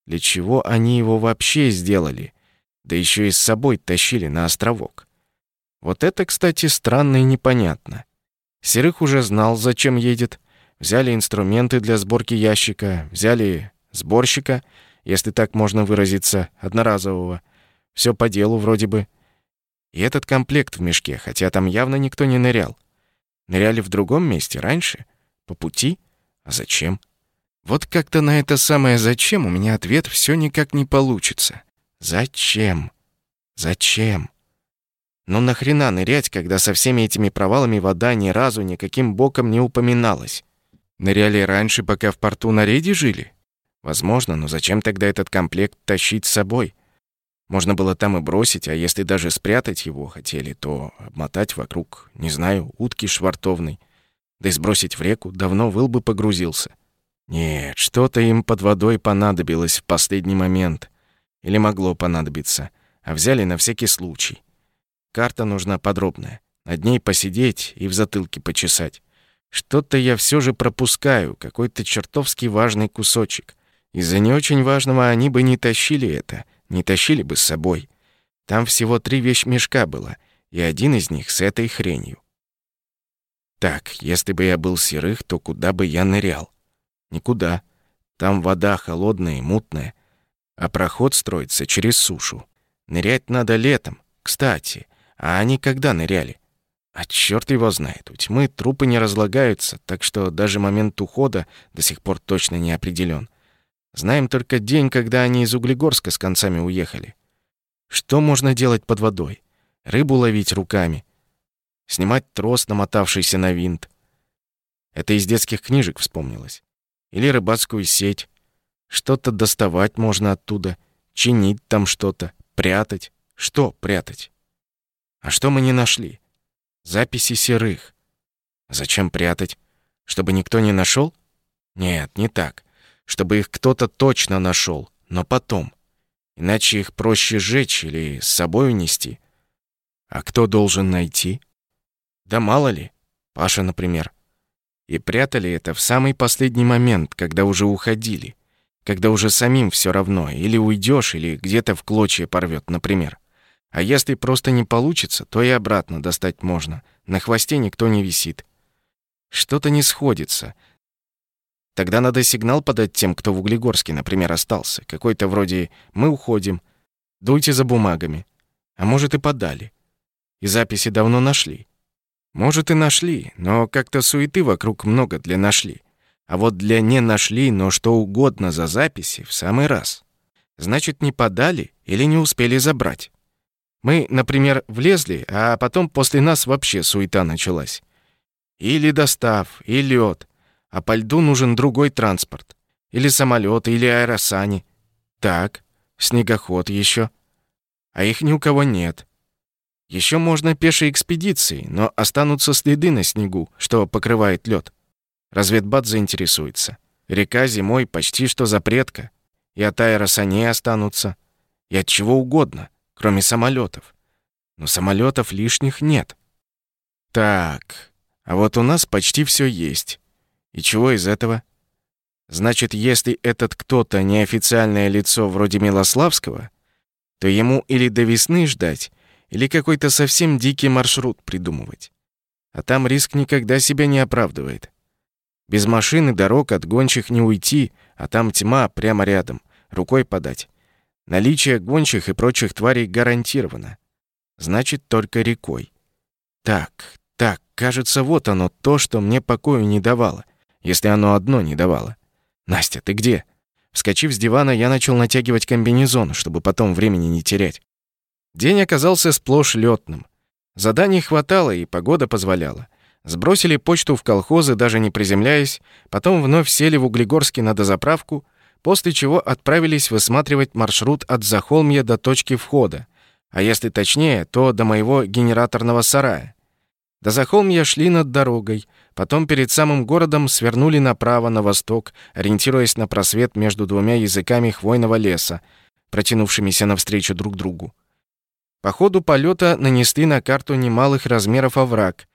Для чего они его вообще сделали? Да еще и с собой тащили на островок. Вот это, кстати, странно и непонятно. Серых уже знал, зачем едет. Взяли инструменты для сборки ящика, взяли сборщика, если так можно выразиться, одноразового. Все по делу вроде бы. И этот комплект в мешке, хотя там явно никто не нырял. Ныряли в другом месте раньше? По пути? А зачем? Вот как-то на это самое «зачем» у меня ответ все никак не получится. Зачем? Зачем? Ну нахрена нырять, когда со всеми этими провалами вода ни разу никаким боком не упоминалась? Ныряли раньше, пока в порту на рейде жили? Возможно, но зачем тогда этот комплект тащить с собой? Можно было там и бросить, а если даже спрятать его хотели, то обмотать вокруг, не знаю, утки швартовной. Да и сбросить в реку, давно выл бы погрузился. Нет, что-то им под водой понадобилось в последний момент. Или могло понадобиться. А взяли на всякий случай. Карта нужна подробная. Над ней посидеть и в затылке почесать. Что-то я все же пропускаю, какой-то чертовски важный кусочек. Из-за не очень важного они бы не тащили это, не тащили бы с собой. Там всего три вещмешка было, и один из них с этой хренью. Так, если бы я был серых, то куда бы я нырял? Никуда. Там вода холодная и мутная, а проход строится через сушу. Нырять надо летом, кстати. А они когда ныряли? А черт его знает, у тьмы трупы не разлагаются, так что даже момент ухода до сих пор точно не определен. Знаем только день, когда они из Углегорска с концами уехали. Что можно делать под водой? Рыбу ловить руками. Снимать трос, намотавшийся на винт. Это из детских книжек вспомнилось. Или рыбацкую сеть. Что-то доставать можно оттуда. Чинить там что-то. Прятать. Что прятать? А что мы не нашли? Записи серых. Зачем прятать? Чтобы никто не нашел? Нет, не так. Чтобы их кто-то точно нашел, но потом. Иначе их проще сжечь или с собой унести. А кто должен найти? Да мало ли. Паша, например. И прятали это в самый последний момент, когда уже уходили. Когда уже самим все равно, или уйдешь, или где-то в клочья порвет, например. А если просто не получится, то и обратно достать можно. На хвосте никто не висит. Что-то не сходится. Тогда надо сигнал подать тем, кто в Углегорске, например, остался. Какой-то вроде «мы уходим, дуйте за бумагами». А может и подали. И записи давно нашли. Может и нашли, но как-то суеты вокруг много для нашли. А вот для не нашли, но что угодно за записи в самый раз. Значит, не подали или не успели забрать. Мы, например, влезли, а потом после нас вообще суета началась. Или достав, и лед, а по льду нужен другой транспорт. Или самолет, или аэросани. Так, снегоход еще. А их ни у кого нет. Еще можно пешей экспедиции, но останутся следы на снегу, что покрывает лед. Разведбат заинтересуется. Река зимой почти что запретка. И от аэросаней останутся. И от чего угодно кроме самолетов. Но самолетов лишних нет. Так, а вот у нас почти все есть. И чего из этого? Значит, если этот кто-то неофициальное лицо вроде Милославского, то ему или до весны ждать, или какой-то совсем дикий маршрут придумывать. А там риск никогда себя не оправдывает. Без машины дорог от гончих не уйти, а там тьма прямо рядом, рукой подать. Наличие гончих и прочих тварей гарантировано. Значит, только рекой. Так, так, кажется, вот оно, то, что мне покою не давало. Если оно одно не давало. Настя, ты где? Вскочив с дивана, я начал натягивать комбинезон, чтобы потом времени не терять. День оказался сплошь лётным. Заданий хватало, и погода позволяла. Сбросили почту в колхозы, даже не приземляясь, потом вновь сели в Углегорске на дозаправку, после чего отправились высматривать маршрут от Захолмья до точки входа, а если точнее, то до моего генераторного сарая. До Захолмья шли над дорогой, потом перед самым городом свернули направо на восток, ориентируясь на просвет между двумя языками хвойного леса, протянувшимися навстречу друг другу. По ходу полета нанесли на карту немалых размеров овраг,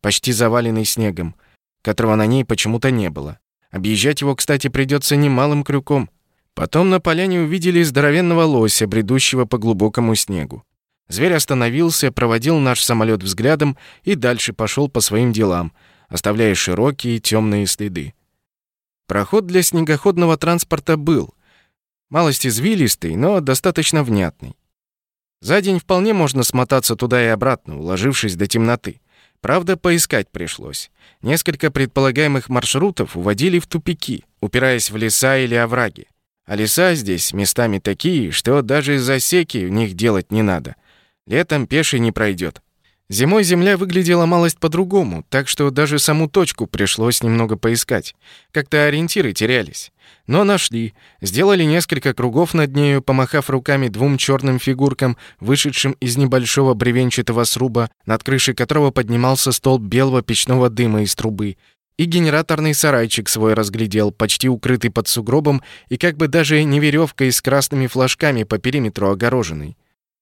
почти заваленный снегом, которого на ней почему-то не было. Объезжать его, кстати, придется немалым крюком. Потом на поляне увидели здоровенного лося, бредущего по глубокому снегу. Зверь остановился, проводил наш самолет взглядом и дальше пошел по своим делам, оставляя широкие темные следы. Проход для снегоходного транспорта был. Малость извилистый, но достаточно внятный. За день вполне можно смотаться туда и обратно, уложившись до темноты. Правда, поискать пришлось. Несколько предполагаемых маршрутов уводили в тупики, упираясь в леса или овраги. А леса здесь местами такие, что даже засеки в них делать не надо. Летом пеший не пройдет. Зимой земля выглядела малость по-другому, так что даже саму точку пришлось немного поискать. Как-то ориентиры терялись. Но нашли, сделали несколько кругов над нею, помахав руками двум черным фигуркам, вышедшим из небольшого бревенчатого сруба, над крышей которого поднимался столб белого печного дыма из трубы, и генераторный сарайчик свой разглядел, почти укрытый под сугробом и как бы даже не веревкой с красными флажками по периметру огороженный.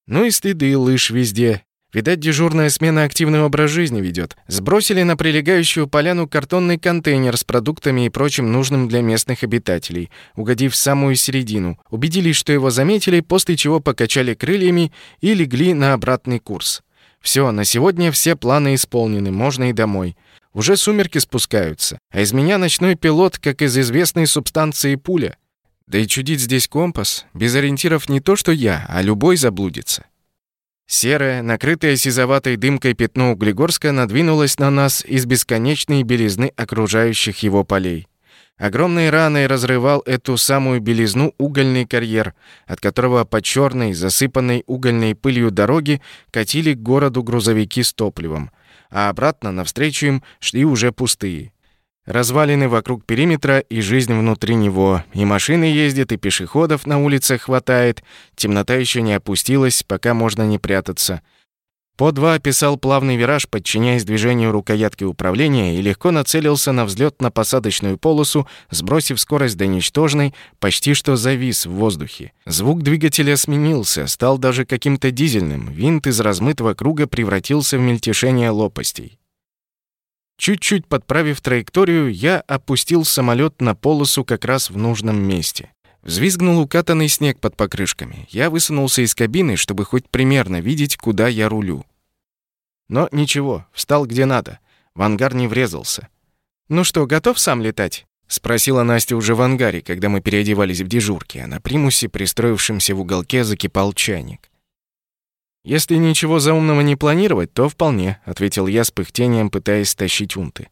Ну и следы лыж везде, Видать, дежурная смена активный образ жизни ведет. Сбросили на прилегающую поляну картонный контейнер с продуктами и прочим нужным для местных обитателей, угодив в самую середину. Убедились, что его заметили, после чего покачали крыльями и легли на обратный курс. Все, на сегодня все планы исполнены, можно и домой. Уже сумерки спускаются, а из меня ночной пилот, как из известной субстанции пуля. Да и чудить здесь компас, без ориентиров не то что я, а любой заблудится. Серое, накрытое сизоватой дымкой пятно Углегорска надвинулось на нас из бесконечной белизны окружающих его полей. Огромной раной разрывал эту самую белизну угольный карьер, от которого по черной, засыпанной угольной пылью дороги катили к городу грузовики с топливом, а обратно навстречу им шли уже пустые. Развалины вокруг периметра и жизнь внутри него. И машины ездят, и пешеходов на улицах хватает. Темнота еще не опустилась, пока можно не прятаться. По два описал плавный вираж, подчиняясь движению рукоятки управления, и легко нацелился на взлет на посадочную полосу, сбросив скорость до ничтожной, почти что завис в воздухе. Звук двигателя сменился, стал даже каким-то дизельным. Винт из размытого круга превратился в мельтешение лопастей. Чуть-чуть подправив траекторию, я опустил самолет на полосу как раз в нужном месте. Взвизгнул укатанный снег под покрышками. Я высунулся из кабины, чтобы хоть примерно видеть, куда я рулю. Но ничего, встал где надо. В ангар не врезался. «Ну что, готов сам летать?» — спросила Настя уже в ангаре, когда мы переодевались в дежурке, а на примусе, пристроившемся в уголке, закипал чайник. «Если ничего заумного не планировать, то вполне», — ответил я с пыхтением, пытаясь стащить унты.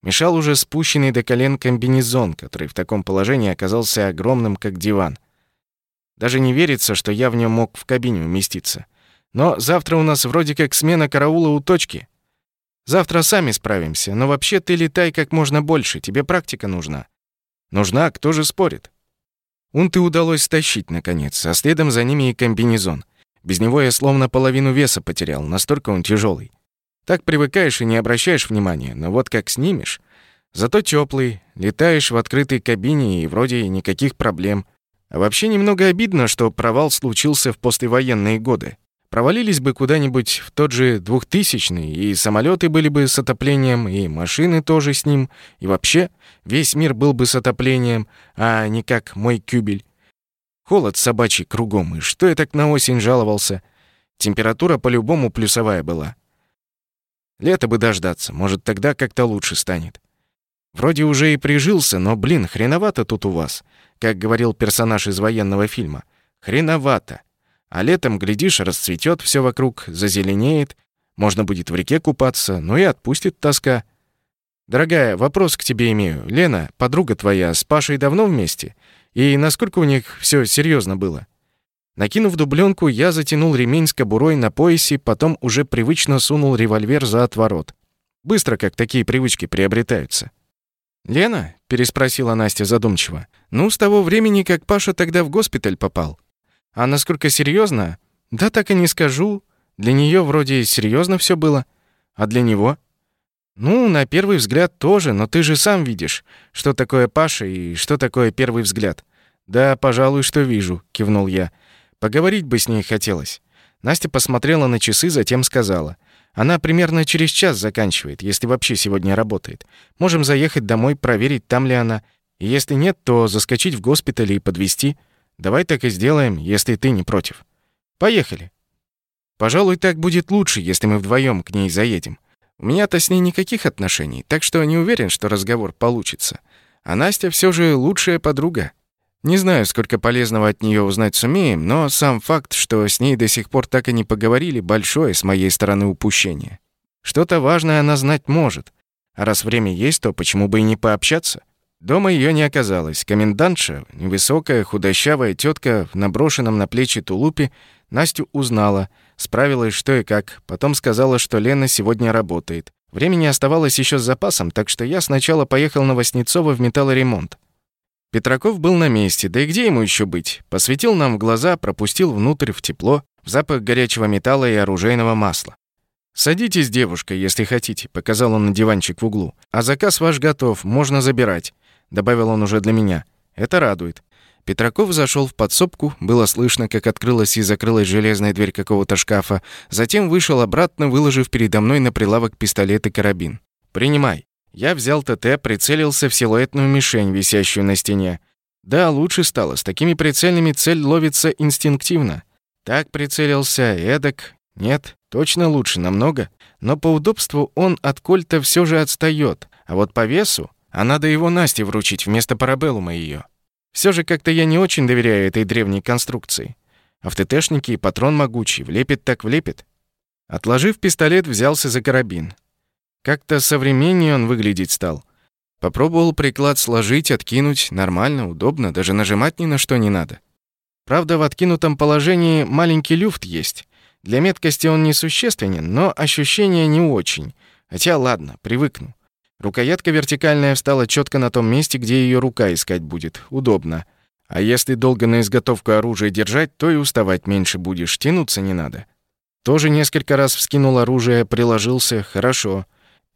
Мешал уже спущенный до колен комбинезон, который в таком положении оказался огромным, как диван. Даже не верится, что я в нем мог в кабине уместиться. Но завтра у нас вроде как смена караула у точки. Завтра сами справимся, но вообще ты летай как можно больше, тебе практика нужна. Нужна, кто же спорит? Унты удалось стащить, наконец, а следом за ними и комбинезон. Без него я словно половину веса потерял, настолько он тяжелый. Так привыкаешь и не обращаешь внимания, но вот как снимешь... Зато теплый, летаешь в открытой кабине и вроде никаких проблем. А вообще немного обидно, что провал случился в послевоенные годы. Провалились бы куда-нибудь в тот же двухтысячный, и самолеты были бы с отоплением, и машины тоже с ним, и вообще весь мир был бы с отоплением, а не как мой кюбель. Холод собачий кругом, и что я так на осень жаловался? Температура по-любому плюсовая была. Лето бы дождаться, может, тогда как-то лучше станет. Вроде уже и прижился, но, блин, хреновато тут у вас, как говорил персонаж из военного фильма. Хреновато. А летом, глядишь, расцветет все вокруг, зазеленеет, можно будет в реке купаться, ну и отпустит тоска. Дорогая, вопрос к тебе имею. Лена, подруга твоя, с Пашей давно вместе? И насколько у них все серьезно было? Накинув дубленку, я затянул ремень с кобурой на поясе, потом уже привычно сунул револьвер за отворот. Быстро как такие привычки приобретаются. «Лена?» — переспросила Настя задумчиво. «Ну, с того времени, как Паша тогда в госпиталь попал. А насколько серьезно? Да так и не скажу. Для нее вроде серьезно все было. А для него?» «Ну, на первый взгляд тоже, но ты же сам видишь, что такое Паша и что такое первый взгляд». «Да, пожалуй, что вижу», — кивнул я. Поговорить бы с ней хотелось. Настя посмотрела на часы, затем сказала. Она примерно через час заканчивает, если вообще сегодня работает. Можем заехать домой, проверить, там ли она. И если нет, то заскочить в госпиталь и подвезти. Давай так и сделаем, если ты не против. Поехали. Пожалуй, так будет лучше, если мы вдвоем к ней заедем. У меня-то с ней никаких отношений, так что не уверен, что разговор получится. А Настя все же лучшая подруга. Не знаю, сколько полезного от нее узнать сумеем, но сам факт, что с ней до сих пор так и не поговорили, большое с моей стороны упущение. Что-то важное она знать может. А раз время есть, то почему бы и не пообщаться? Дома ее не оказалось. Комендантша, невысокая, худощавая тетка в наброшенном на плечи тулупе, Настю узнала, справилась что и как, потом сказала, что Лена сегодня работает. Времени оставалось еще с запасом, так что я сначала поехал на Васнецова в металлоремонт. Петраков был на месте, да и где ему еще быть? Посветил нам в глаза, пропустил внутрь в тепло, в запах горячего металла и оружейного масла. «Садитесь, девушка, если хотите», — показал он на диванчик в углу. «А заказ ваш готов, можно забирать», — добавил он уже для меня. «Это радует». Петраков зашел в подсобку, было слышно, как открылась и закрылась железная дверь какого-то шкафа, затем вышел обратно, выложив передо мной на прилавок пистолет и карабин. «Принимай». Я взял ТТ, прицелился в силуэтную мишень, висящую на стене. Да, лучше стало. С такими прицельными цель ловится инстинктивно. Так прицелился, эдак. Нет, точно лучше, намного. Но по удобству он от кольта все же отстает. А вот по весу, а надо его Насте вручить вместо парабеллума ее. Все же как-то я не очень доверяю этой древней конструкции. А в ТТшнике и патрон могучий, влепит так влепит. Отложив пистолет, взялся за карабин. Как-то современнее он выглядеть стал. Попробовал приклад сложить, откинуть. Нормально, удобно, даже нажимать ни на что не надо. Правда, в откинутом положении маленький люфт есть. Для меткости он несущественен, но ощущение не очень. Хотя ладно, привыкну. Рукоятка вертикальная встала четко на том месте, где ее рука искать будет. Удобно. А если долго на изготовку оружия держать, то и уставать меньше будешь, тянуться не надо. Тоже несколько раз вскинул оружие, приложился, хорошо.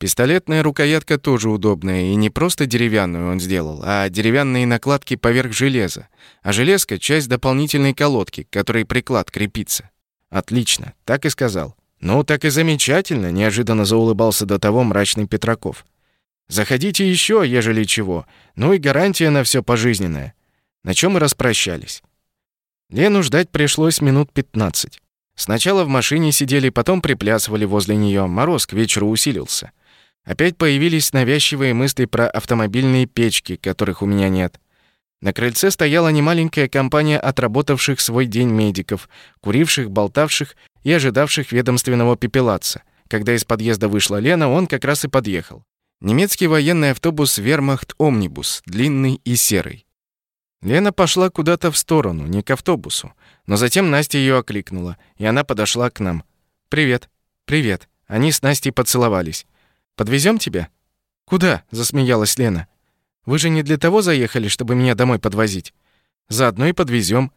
Пистолетная рукоятка тоже удобная, и не просто деревянную он сделал, а деревянные накладки поверх железа. А железка — часть дополнительной колодки, к которой приклад крепится. Отлично, так и сказал. Ну, так и замечательно, неожиданно заулыбался до того мрачный Петраков. Заходите еще, ежели чего. Ну и гарантия на все пожизненное. На чем мы распрощались. Лену ждать пришлось минут 15. Сначала в машине сидели, потом приплясывали возле нее. Мороз к вечеру усилился. Опять появились навязчивые мысли про автомобильные печки, которых у меня нет. На крыльце стояла немаленькая компания отработавших свой день медиков, куривших, болтавших и ожидавших ведомственного пепелаца. Когда из подъезда вышла Лена, он как раз и подъехал. Немецкий военный автобус «Вермахт Омнибус», длинный и серый. Лена пошла куда-то в сторону, не к автобусу. Но затем Настя ее окликнула, и она подошла к нам. «Привет». «Привет». Они с Настей поцеловались. Подвезем тебя?» «Куда?» — засмеялась Лена. «Вы же не для того заехали, чтобы меня домой подвозить. Заодно и подвезем.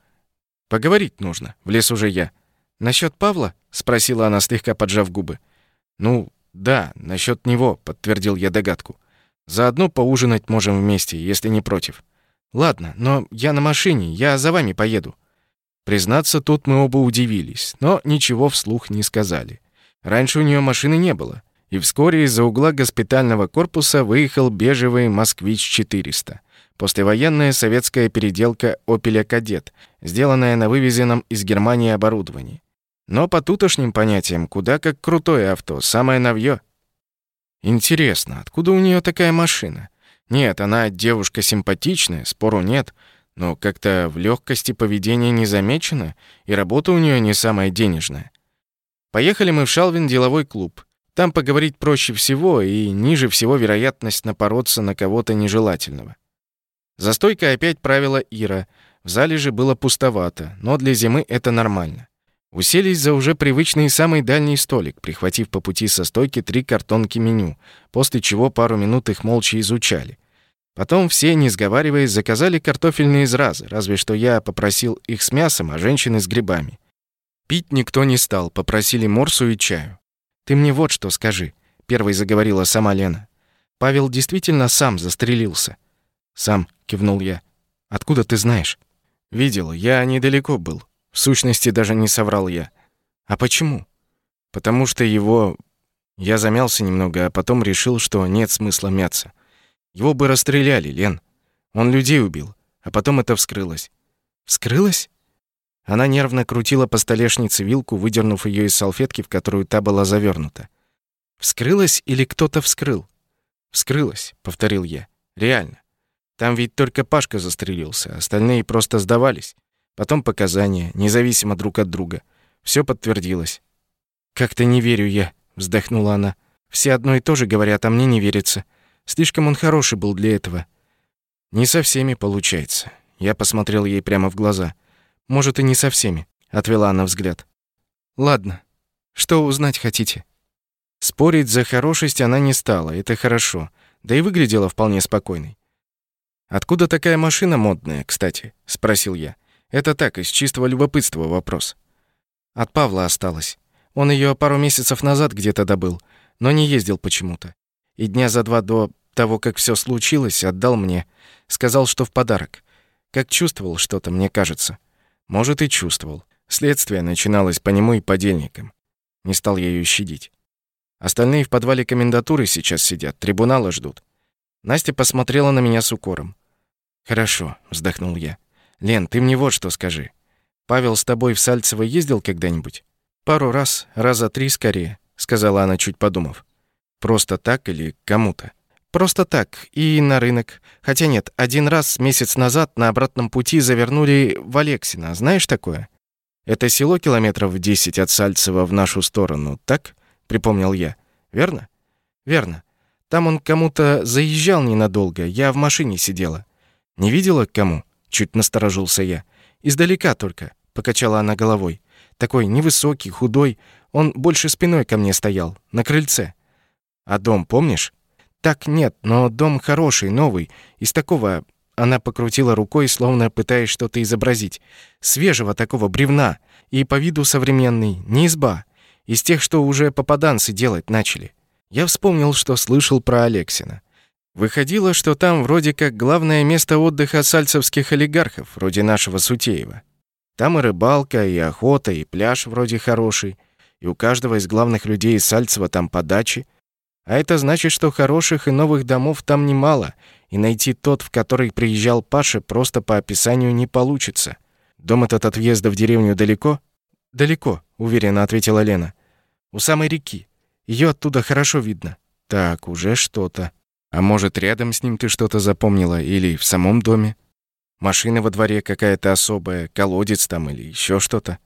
Поговорить нужно, влез уже я. Насчет Павла?» — спросила она, слегка поджав губы. «Ну, да, насчет него», — подтвердил я догадку. «Заодно поужинать можем вместе, если не против». «Ладно, но я на машине, я за вами поеду». Признаться, тут мы оба удивились, но ничего вслух не сказали. Раньше у нее машины не было и вскоре из-за угла госпитального корпуса выехал бежевый «Москвич-400». Послевоенная советская переделка «Опеля Кадет», сделанная на вывезенном из Германии оборудовании. Но по тутошним понятиям куда как крутое авто, самое новье. Интересно, откуда у нее такая машина? Нет, она девушка симпатичная, спору нет, но как-то в легкости поведения не замечено, и работа у нее не самая денежная. Поехали мы в Шалвин деловой клуб. Там поговорить проще всего и ниже всего вероятность напороться на кого-то нежелательного. За стойкой опять правила Ира. В зале же было пустовато, но для зимы это нормально. Уселись за уже привычный самый дальний столик, прихватив по пути со стойки три картонки меню, после чего пару минут их молча изучали. Потом все, не сговариваясь, заказали картофельные изразы, разве что я попросил их с мясом, а женщины с грибами. Пить никто не стал, попросили морсу и чаю. «Ты мне вот что скажи», — первой заговорила сама Лена. «Павел действительно сам застрелился?» «Сам», — кивнул я. «Откуда ты знаешь?» «Видел, я недалеко был. В сущности, даже не соврал я. А почему?» «Потому что его...» Я замялся немного, а потом решил, что нет смысла мяться. Его бы расстреляли, Лен. Он людей убил, а потом это вскрылось. «Вскрылось?» Она нервно крутила по столешнице вилку, выдернув ее из салфетки, в которую та была завернута. «Вскрылась или кто-то вскрыл?» «Вскрылась», — повторил я. «Реально. Там ведь только Пашка застрелился, остальные просто сдавались. Потом показания, независимо друг от друга. Все подтвердилось». «Как-то не верю я», — вздохнула она. «Все одно и то же говорят, а мне не верится. Слишком он хороший был для этого». «Не со всеми получается». Я посмотрел ей прямо в глаза — может, и не со всеми, отвела она взгляд. Ладно. Что узнать хотите? Спорить за хорошесть она не стала, это хорошо. Да и выглядела вполне спокойной. Откуда такая машина модная, кстати, спросил я. Это так, из чистого любопытства вопрос. От Павла осталось. Он ее пару месяцев назад где-то добыл, но не ездил почему-то. И дня за два до того, как все случилось, отдал мне. Сказал, что в подарок. Как чувствовал что-то, мне кажется. Может, и чувствовал. Следствие начиналось по нему и подельникам. Не стал я ее щадить. Остальные в подвале комендатуры сейчас сидят, трибунала ждут. Настя посмотрела на меня с укором. «Хорошо», — вздохнул я. «Лен, ты мне вот что скажи. Павел с тобой в Сальцево ездил когда-нибудь?» «Пару раз, раза три скорее», — сказала она, чуть подумав. «Просто так или кому-то?» Просто так, и на рынок. Хотя нет, один раз месяц назад на обратном пути завернули в Алексина. Знаешь такое? Это село километров в десять от Сальцева в нашу сторону, так?» — припомнил я. «Верно?» «Верно. Там он кому-то заезжал ненадолго, я в машине сидела». «Не видела, кому?» — чуть насторожился я. «Издалека только», — покачала она головой. «Такой невысокий, худой, он больше спиной ко мне стоял, на крыльце». «А дом помнишь?» «Так нет, но дом хороший, новый, из такого она покрутила рукой, словно пытаясь что-то изобразить. Свежего такого бревна. И по виду современный, не изба. Из тех, что уже попаданцы делать начали. Я вспомнил, что слышал про Алексина. Выходило, что там вроде как главное место отдыха сальцевских олигархов, вроде нашего Сутеева. Там и рыбалка, и охота, и пляж вроде хороший. И у каждого из главных людей из Сальцева там подачи. А это значит, что хороших и новых домов там немало — и найти тот, в который приезжал Паша, просто по описанию не получится. Дом этот от въезда в деревню далеко? Далеко, уверенно ответила Лена. У самой реки. Ее оттуда хорошо видно. Так, уже что-то. А может, рядом с ним ты что-то запомнила или в самом доме? Машина во дворе какая-то особая, колодец там или еще что-то.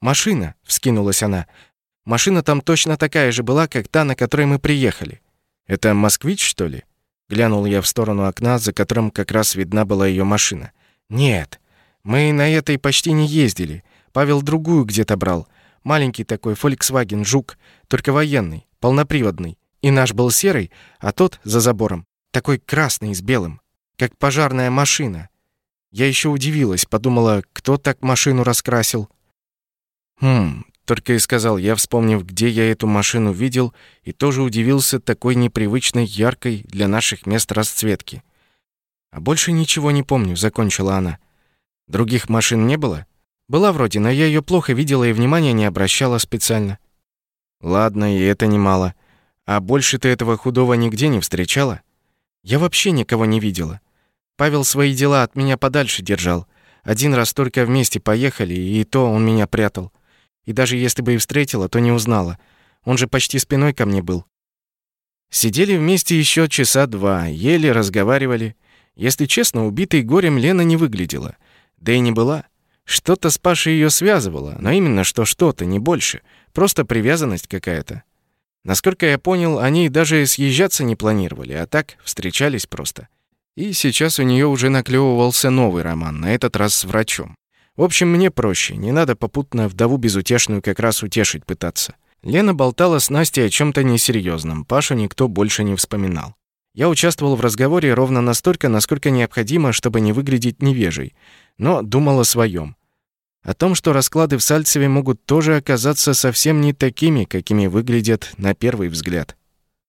Машина, вскинулась она. Машина там точно такая же была, как та, на которой мы приехали. Это москвич, что ли? Глянул я в сторону окна, за которым как раз видна была ее машина. «Нет, мы на этой почти не ездили. Павел другую где-то брал. Маленький такой Volkswagen Жук, только военный, полноприводный. И наш был серый, а тот за забором такой красный с белым, как пожарная машина. Я еще удивилась, подумала, кто так машину раскрасил. Хм, только и сказал я, вспомнив, где я эту машину видел, и тоже удивился такой непривычной яркой для наших мест расцветки. А больше ничего не помню, закончила она. Других машин не было? Была вроде, но я ее плохо видела и внимания не обращала специально. Ладно, и это немало. А больше ты этого худого нигде не встречала? Я вообще никого не видела. Павел свои дела от меня подальше держал. Один раз только вместе поехали, и то он меня прятал. И даже если бы и встретила, то не узнала. Он же почти спиной ко мне был. Сидели вместе еще часа два, ели, разговаривали. Если честно, убитой горем Лена не выглядела. Да и не была. Что-то с Пашей ее связывало, но именно что что-то, не больше. Просто привязанность какая-то. Насколько я понял, они даже съезжаться не планировали, а так встречались просто. И сейчас у нее уже наклевывался новый роман, на этот раз с врачом. В общем, мне проще, не надо попутно вдову безутешную как раз утешить пытаться. Лена болтала с Настей о чем то несерьезном, Пашу никто больше не вспоминал. Я участвовал в разговоре ровно настолько, насколько необходимо, чтобы не выглядеть невежей, но думал о своем. О том, что расклады в Сальцеве могут тоже оказаться совсем не такими, какими выглядят на первый взгляд.